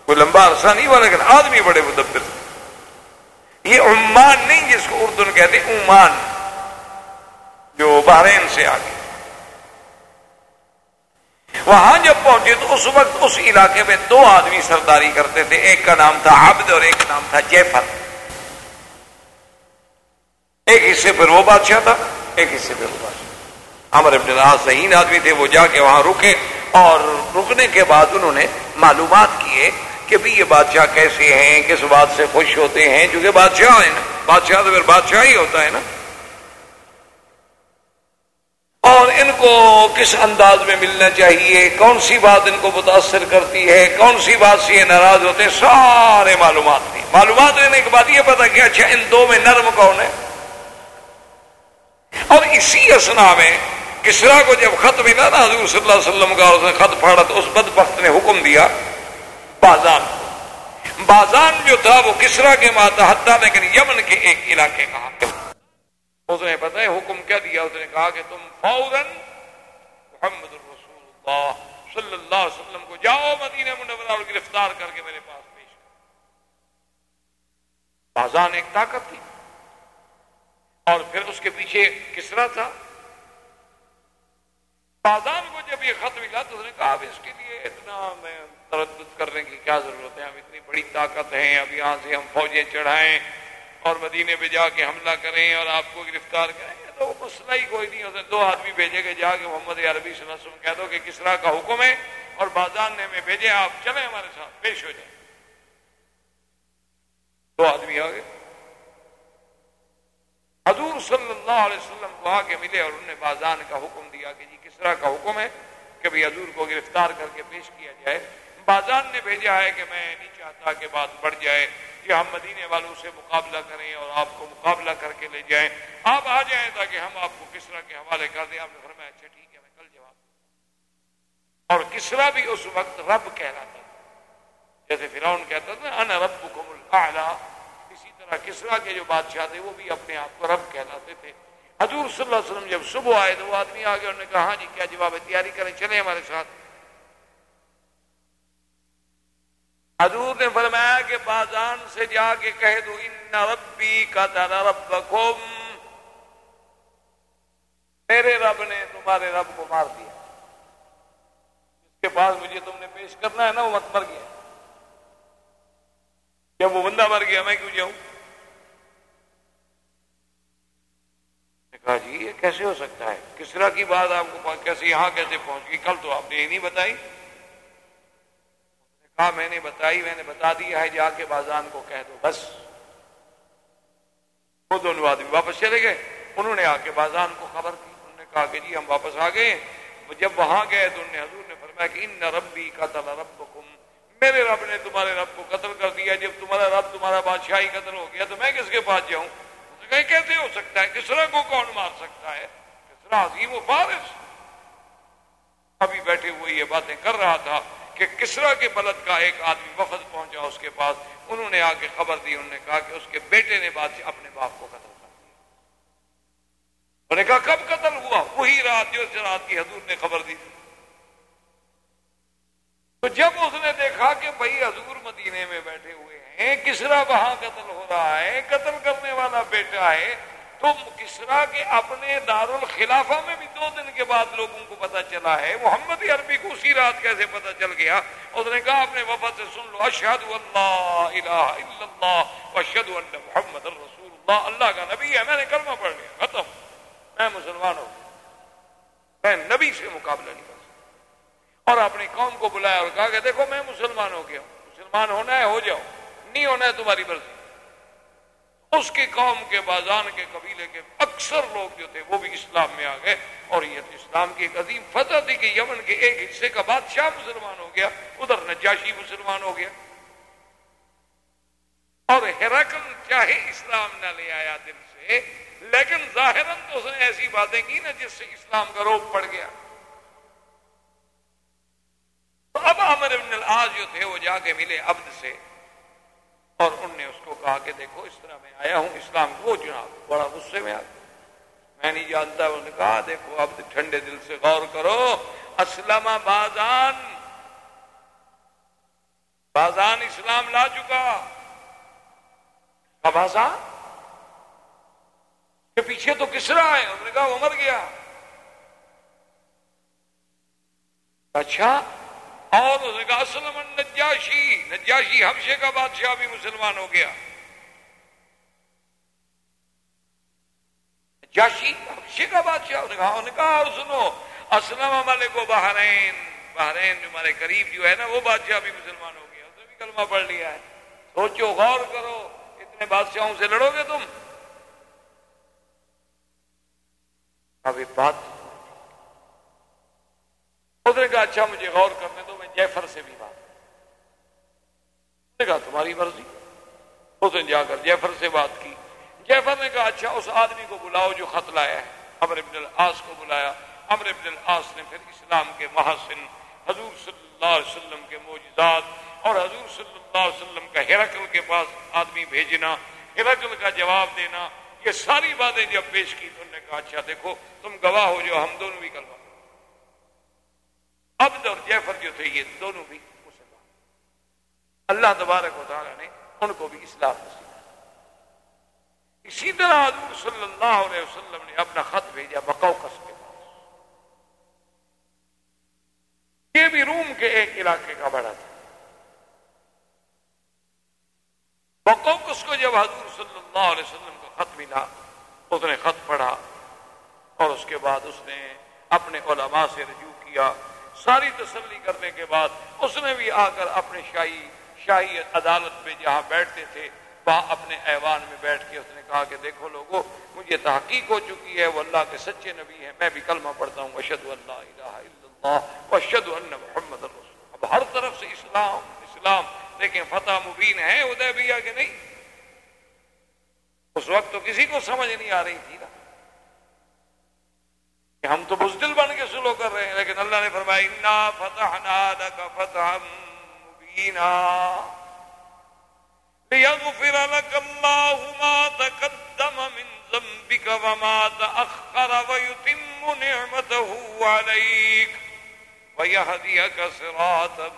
کوئی لمبا عرصہ نہیں ہوا، لیکن آدمی بڑے مدبر یہ عمان نہیں جس کو اردو کہتے، عمان جو بحرین سے آگے۔ وہاں جب پہنچے تو اس وقت اس علاقے میں دو آدمی سرداری کرتے تھے، ایک کا نام تھا عبد اور ایک کا نام تھا جیفر۔ ایک حصے پر وہ بادشاہ تھا، ایک حصے پہ وہ بادشاہ۔ ہمارے ابن صحیح آدمی تھے، وہ جا کے وہاں رکے اور رکنے کے بعد انہوں نے معلومات کیے کہ بھی یہ بادشاہ کیسے ہیں، کس بات سے خوش ہوتے ہیں، چونکہ بادشاہ ہے نا۔ بادشاہ تو پھر بادشاہ ہی ہوتا ہے نا۔ اور ان کو کس انداز میں ملنا چاہیے؟ کون سی بات ان کو متاثر کرتی ہے؟ کون سی بات سے یہ ناراض ہوتے ہیں؟ سارے معلومات تھی معلومات لینے کے بعد یہ پتا کہ اچھا ان دو میں نرم کون ہے؟ اور اسی اسنا میں کسرا کو جب خط ملا نا، حضور صلی اللہ علیہ وسلم کا اس نے خط پھاڑا تو اس بد نے حکم دیا بازان بازان جو تھا وہ کسرا کے ماتحت لیکن یمن کے ایک علاقے کا اس نے پتہ ہے، حکم کیا دیا؟ اس نے کہا کہ تم فوراً محمد الرسول اللہ صلی اللہ علیہ وسلم کو جاؤ مدینہ منورہ اور گرفتار کر کے میرے پاس پیش کر بازان ایک طاقت تھی اور پھر اس کے پیچھے کسرا تھا۔ بازان کو جب یہ خط ملا تو اس نے کہا اب اس کے لیے اتنا میں تردد کرنے کی کیا ضرورت ہے؟ ہم اتنی بڑی طاقت ہیں، اب یہاں سے ہم فوجیں چڑھائیں اور مدینے پہ جا کے حملہ کریں اور آپ کو گرفتار کریں۔ یہ تو مسئلہ ہی کوئی نہیں ہوتا دو آدمی بھیجے گئے جا کے محمد عربی صلی اللہ علیہ وسلم کہہ دو کہ کس طرح کا حکم ہے اور بازان نے ہمیں بھیجے، آپ چلیں ہمارے ساتھ، پیش ہو جائیں۔ دو آدمی آ گئے حضور صلی اللہ علیہ وسلم کو آ کے ملے اور انہوں نے بازان کا حکم دیا کہ جی کس طرح کا حکم ہے کہ بھی حضور کو گرفتار کر کے پیش کیا جائے۔ بازان نے بھیجا ہے کہ میں نہیں چاہتا کہ بات بڑھ جائے۔ کہ ہم مدینے والوں سے مقابلہ کریں اور آپ کو مقابلہ کر کے لے جائیں۔ آپ آ جائیں تاکہ ہم آپ کو کس طرح کے حوالے کر دیں۔ آپ نے فرمایا اچھا ٹھیک ہے، میں کل جواب اور کسرا بھی اس وقت رب کہلاتا تھا۔ جیسے فرعون کہتا تھا ان رب الاعلی اسی طرح کسرا کے جو بادشاہ تھے، وہ بھی اپنے آپ کو رب کہلاتے تھے۔ حضور صلی اللہ علیہ وسلم جب صبح آئے تو وہ آدمی آگے انہوں نے کہا ہاں جی کیا جواب ہے؟ تیاری کریں، چلیں ہمارے ساتھ۔ حضور نے فرمایا کہ بازان سے جا کے کہہ دو، ان ربی کا رب میرے رب نے تمہارے رب کو مار دیا۔ اس کے پاس مجھے تم نے پیش کرنا ہے نا، وہ مت مر گیا۔ جب وہ بندہ مر گیا، میں کیوں جاؤں؟ کہا جی یہ کیسے ہو سکتا ہے؟ کس طرح کی بات آپ کو کیسے یہاں کیسے پہنچ گئی؟ کل تو آپ نے یہ نہیں بتائی۔ کہا، میں نے بتائی، میں نے بتا دیا ہے جا کے بازان کو کہہ دو، بس۔ وہ دونوں آدمی واپس چلے گئے۔ انہوں نے آ کے بازان کو خبر کی انہوں نے کہا کہ جی ہم واپس آ گئے جب وہاں گئے تو انہوں نے حضور نے فرمایا کہ ان ربی قتل رب میرے رب نے تمہارے رب کو قتل کر دیا۔ جب تمہارا رب تمہارا بادشاہی قتل ہو گیا تو میں کس کے پاس جاؤں؟ کہ کیسے ہو سکتا ہے کسرا کو کون مار سکتا ہے؟ کسرا عظیم و فارس؟ ابھی بیٹھے ہوئے یہ باتیں کر رہا تھا کہ کسرا کے بلد کا ایک آدمی وفد پہنچا اس کے پاس، انہوں نے آ کے خبر دی، انہوں نے کہا کہ اس کے بیٹے نے بات اپنے باپ کو قتل کر دیا انہوں نے کہا، کب قتل ہوا؟ وہی رات جو رات کی حضور نے خبر دی۔ تو جب اس نے دیکھا کہ بھائی حضور مدینے میں بیٹھے ہوئے ہیں کسرا وہاں قتل ہو رہا ہے، قتل کرنے والا بیٹا ہے تو کسرا کے اپنے دار الخلافہ میں بھی دو دن کے بعد لوگوں کو پتا چلا ہے، محمد عربی کو اسی رات کیسے پتا چل گیا، اس نے کہا، اپنے وفد سے سن لو اشہد اللہ الہ الا اللہ اشد اللہ محمد الرسول اللہ اللہ کا نبی ہے، میں نے کلمہ پڑھ لیا، ختم، میں مسلمان ہوں میں نبی سے مقابلہ نہیں کر سکتا، اور اپنی قوم کو بلایا اور کہا کہ دیکھو، میں مسلمان ہو گیا ہوں، مسلمان ہونا ہے، ہو جاؤ نہیں ہونا ہے تمہاری مرضی۔ اس کی قوم کے بازان کے قبیلے کے اکثر لوگ جو تھے وہ بھی اسلام میں آ گئے اور یہ اسلام کی ایک عظیم فتح تھی کہ یمن کے ایک حصے کا بادشاہ مسلمان ہو گیا، ادھر نجاشی مسلمان ہو گیا۔ اور ہیراکل چاہے اسلام نہ لے آیا دل سے، لیکن ظاہر تو اس نے ایسی باتیں کی نا جس سے اسلام کا روپ پڑ گیا۔ تو اب امر ابن العاص جو تھے وہ جا کے ملے عبد سے۔ اور ان نے اس کو کہا کہ دیکھو، اس طرح میں آیا ہوں، اسلام کو جناب بڑا غصے میں آ میں نہیں جانتا، انہوں نے کہا، دیکھو، اب ٹھنڈے دل سے غور کرو۔ اسلم بازان بازان اسلام لا چکا۔ بازان کے پیچھے تو کس رہا ہے انہوں نے کہا وہ مر گیا۔ اچھا اور اسلم نجاشی نجاشی حبشے کا بادشاہ بھی مسلمان ہو گیا۔ نجاشی حبشے کا بادشاہ نے کہا نے کہا، اور سنو، اسلم ملک و بحرین بحرین جو ہمارے قریب جو ہے نا، وہ بادشاہ بھی مسلمان ہو گیا۔ اس نے بھی کلمہ پڑھ لیا ہے۔ سوچو، غور کرو، اتنے بادشاہوں سے لڑو گے تم؟ ابھی بات اس نے کہا اچھا مجھے غور کرنے دو، میں جیفر سے بھی بات نے کہا، تمہاری مرضی۔ اس نے جا کر جیفر سے بات کی۔ جیفر نے کہا اچھا اس آدمی کو بلاؤ جو خط لایا ہے۔ امر ابن العاص کو بلایا۔ امر ابن العاص نے پھر اسلام کے محسن، حضور صلی اللہ علیہ وسلم کے موجزات اور حضور صلی اللہ علیہ وسلم کا ہرکل کے پاس آدمی بھیجنا، ہرکل کا جواب دینا، یہ ساری باتیں جب پیش کی تو انہوں نے کہا اچھا دیکھو، تم گواہ ہو جو ہم دونوں بھی کلمہ عبد اور جیفر جو تھے، یہ دونوں بھی مسلمان اللہ تبارک و تعالیٰ نے ان کو بھی اسلام نصیب اسی طرح حضور صلی اللہ علیہ وسلم نے اپنا خط بھیجا بکوکس کے پاس۔ یہ بھی روم کے ایک علاقے کا بڑا تھا۔ بکوکس کو جب حضور صلی اللہ علیہ وسلم کو خط ملا، اس نے خط پڑھا اور اس کے بعد اس نے اپنے علماء سے رجوع کیا۔ ساری تسلی کرنے کے بعد اس نے بھی آ کر اپنے شاہی شاہی عدالت میں جہاں بیٹھتے تھے وہاں اپنے ایوان میں بیٹھ کے اس نے کہا کہ دیکھو لوگوں مجھے تحقیق ہو چکی ہے، وہ اللہ کے سچے نبی ہیں، میں بھی کلمہ پڑھتا ہوں اشد اللہ الہ الا اللہ اشد اللہ محمد الرسول اب ہر طرف سے اسلام اسلام لیکن فتح مبین ہے ادے بھی کہ نہیں۔ اس وقت تو کسی کو سمجھ نہیں آ رہی تھی نا۔ کہ ہم تو بزدل بن کے سلو کر رہے ہیں، لیکن اللہ نے فرمایا، انا فتحنا لك فتحا مبینا ليغفر لك الله ما تقدم من ذنبك وما تأخر ويتم نعمته عليك ويهديك صراطا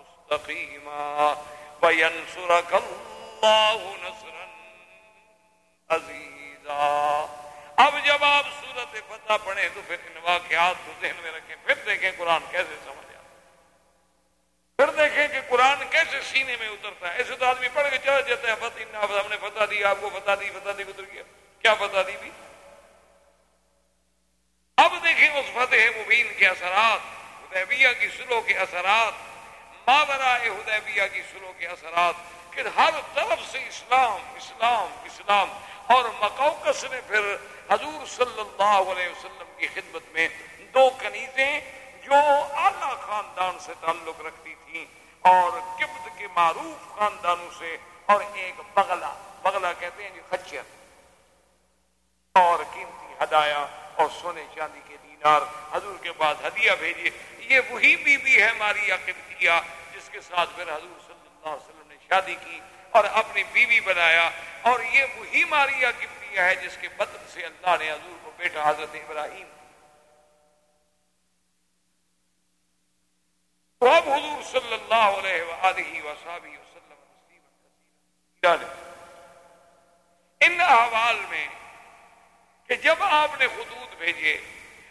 مستقيما وينصرك الله نصرا عزيزا اب جب آپ صورت فتح پڑھیں تو پھر ان واقعات کو ذہن میں رکھیں، پھر دیکھیں قرآن کیسے سمجھ آتا پھر دیکھیں کہ قرآن کیسے سینے میں اترتا ہے۔ ایسے تو آدمی پڑھ کے چلا جاتا ہے، فتح ہم نے فتح دی، آپ کو فتح دی فتح دی اتر گیا کیا فتح دی بھی؟ اب دیکھیں اس فتح مبین کے اثرات، حدیبیہ کی سلو کے اثرات ماورا حدیبیہ کی سلو کے اثرات، کہ ہر طرف سے اسلام اسلام اسلام۔ اور مکوکس نے پھر حضور صلی اللہ علیہ وسلم کی خدمت میں دو کنیزیں جو اعلی خاندان سے تعلق رکھتی تھیں اور کبت کے معروف خاندانوں سے اور ایک بغلا بغلا کہتے ہیں جی خچر۔ اور قیمتی ہدایا اور سونے چاندی کے دینار۔ حضور کے پاس ہدیہ بھیجیے۔ یہ وہی بی بی ہے ہماری عقیدتیا جس کے ساتھ پھر حضور صلی اللہ علیہ وسلم نے شادی کی اور اپنی بیوی بنایا۔ اور یہ وہی ماریا کبتیا ہے جس کے بدن سے اللہ نے حضور کو بیٹا حضرت ابراہیم۔ تو اب حضور صلی اللہ علیہ وآلہ وصحابہ وسلم ان احوال میں کہ جب آپ نے خطوط بھیجے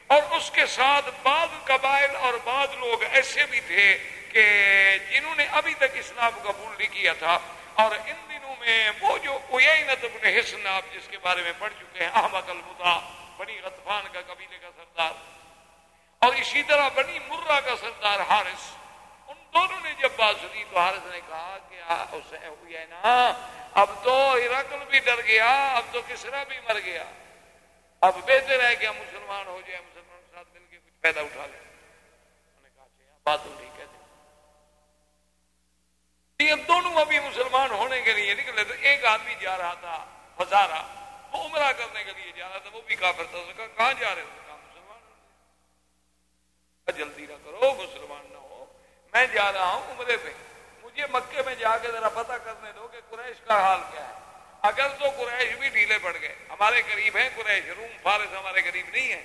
اور اس کے ساتھ بعض قبائل اور بعض لوگ ایسے بھی تھے کہ جنہوں نے ابھی تک اسلام قبول نہیں کیا تھا اور ان دنوں میں وہ جو ابن حسن آپ جس کے بارے میں پڑھ چکے ہیں، احمد المدا بنی غطفان کا قبیلے کا سردار، اور اسی طرح بنی مرہ کا سردار حارث، ان دونوں نے جب بات سنی تو حارث نے کہا کہ نا، اب تو ہرکل بھی ڈر گیا، اب تو کسرا بھی مر گیا۔ اب بہتر ہے کہ ہم مسلمان ہو جائے مسلمان کے ساتھ مل کے کچھ پیدا اٹھا لیں۔ انہوں نے کہا اچھا، بات تو نہیں یہ دونوں ابھی مسلمان ہونے کے لیے نکلے تو ایک آدمی جا رہا تھا ہزارہ وہ عمرہ کرنے کے لیے جا رہا تھا، وہ بھی کافر تھا کہا، کہاں جا رہے ہو؟ کہا، مسلمان جلدی نہ کرو، مسلمان نہ ہو۔ میں جا رہا ہوں عمرے پہ۔ مجھے مکے میں جا کے ذرا پتہ کرنے دو کہ قریش کا حال کیا ہے۔ اگر تو قریش بھی ڈھیلے پڑ گئے، ہمارے قریب ہیں قریش، روم فارس ہمارے قریب نہیں ہے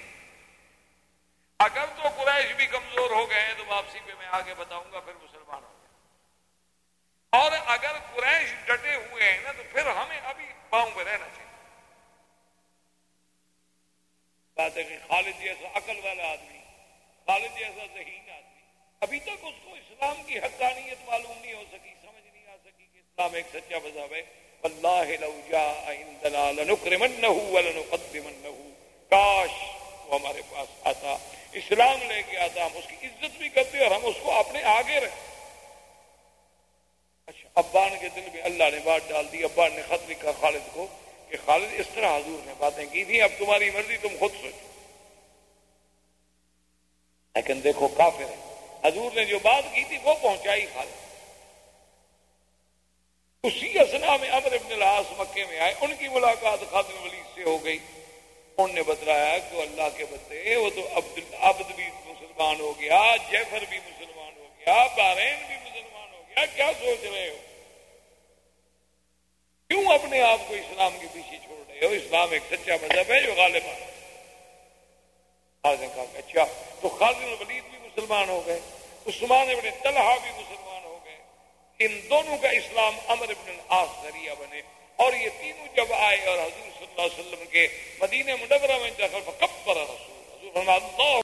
اگر تو قریش بھی کمزور ہو گئے ہیں تو واپسی پہ میں آگے بتاؤں گا، پھر مسلمان ہو اور اگر قریش ڈٹے ہوئے ہیں نا تو پھر ہمیں ابھی پاؤں پہ رہنا چاہیے۔ بات ہے کہ خالد جیسا عقل والا آدمی، خالد جیسا ذہین آدمی، ابھی تک اس کو اسلام کی حقانیت معلوم نہیں ہو سکی، سمجھ نہیں آ سکی کہ اسلام ایک سچا مذہب ہے۔ اللہ لو جاء عندنا لنکرمنہ ولنقدمنہ کاش وہ ہمارے پاس آتا۔ اسلام لے کے آتا، ہم اس کی عزت بھی کرتے اور ہم اس کو اپنے آگے رکھتے۔ ابان کے دل میں اللہ نے بات ڈال دی ابان نے خط لکھا خالد کو کہ خالد اس طرح حضور نے باتیں کی تھی اب تمہاری مرضی تم خود سوچو۔ لیکن دیکھو کافر ہے۔ حضور نے جو بات کی تھی وہ پہنچائی خالد۔ اسی اسنا میں امر ابن العاص مکے میں آئے، ان کی ملاقات خاتم ولید سے ہو گئی۔ ان نے بتلایا کہ اللہ کے بندے، وہ تو عبد عبد بھی مسلمان ہو گیا جیفر بھی مسلمان ہو گیا بارین بھی مسلمان کیا کیا سوچ رہے ہو؟ کیوں اپنے آپ کو اسلام کے پیچھے چھوڑ رہے ہو؟ اسلام ایک سچا مذہب ہے جو غالب ہے۔ اچھا تو خالد الولید بھی مسلمان ہو گئے، عثمان ابن طلحہ بھی مسلمان ہو گئے۔ ان دونوں کا اسلام امر ابن العاص ذریعہ بنے۔ اور یہ تینوں جب آئے اور حضور صلی اللہ علیہ وسلم کے مدینہ منورہ میں دخل فکبر رسول، حضور اللہ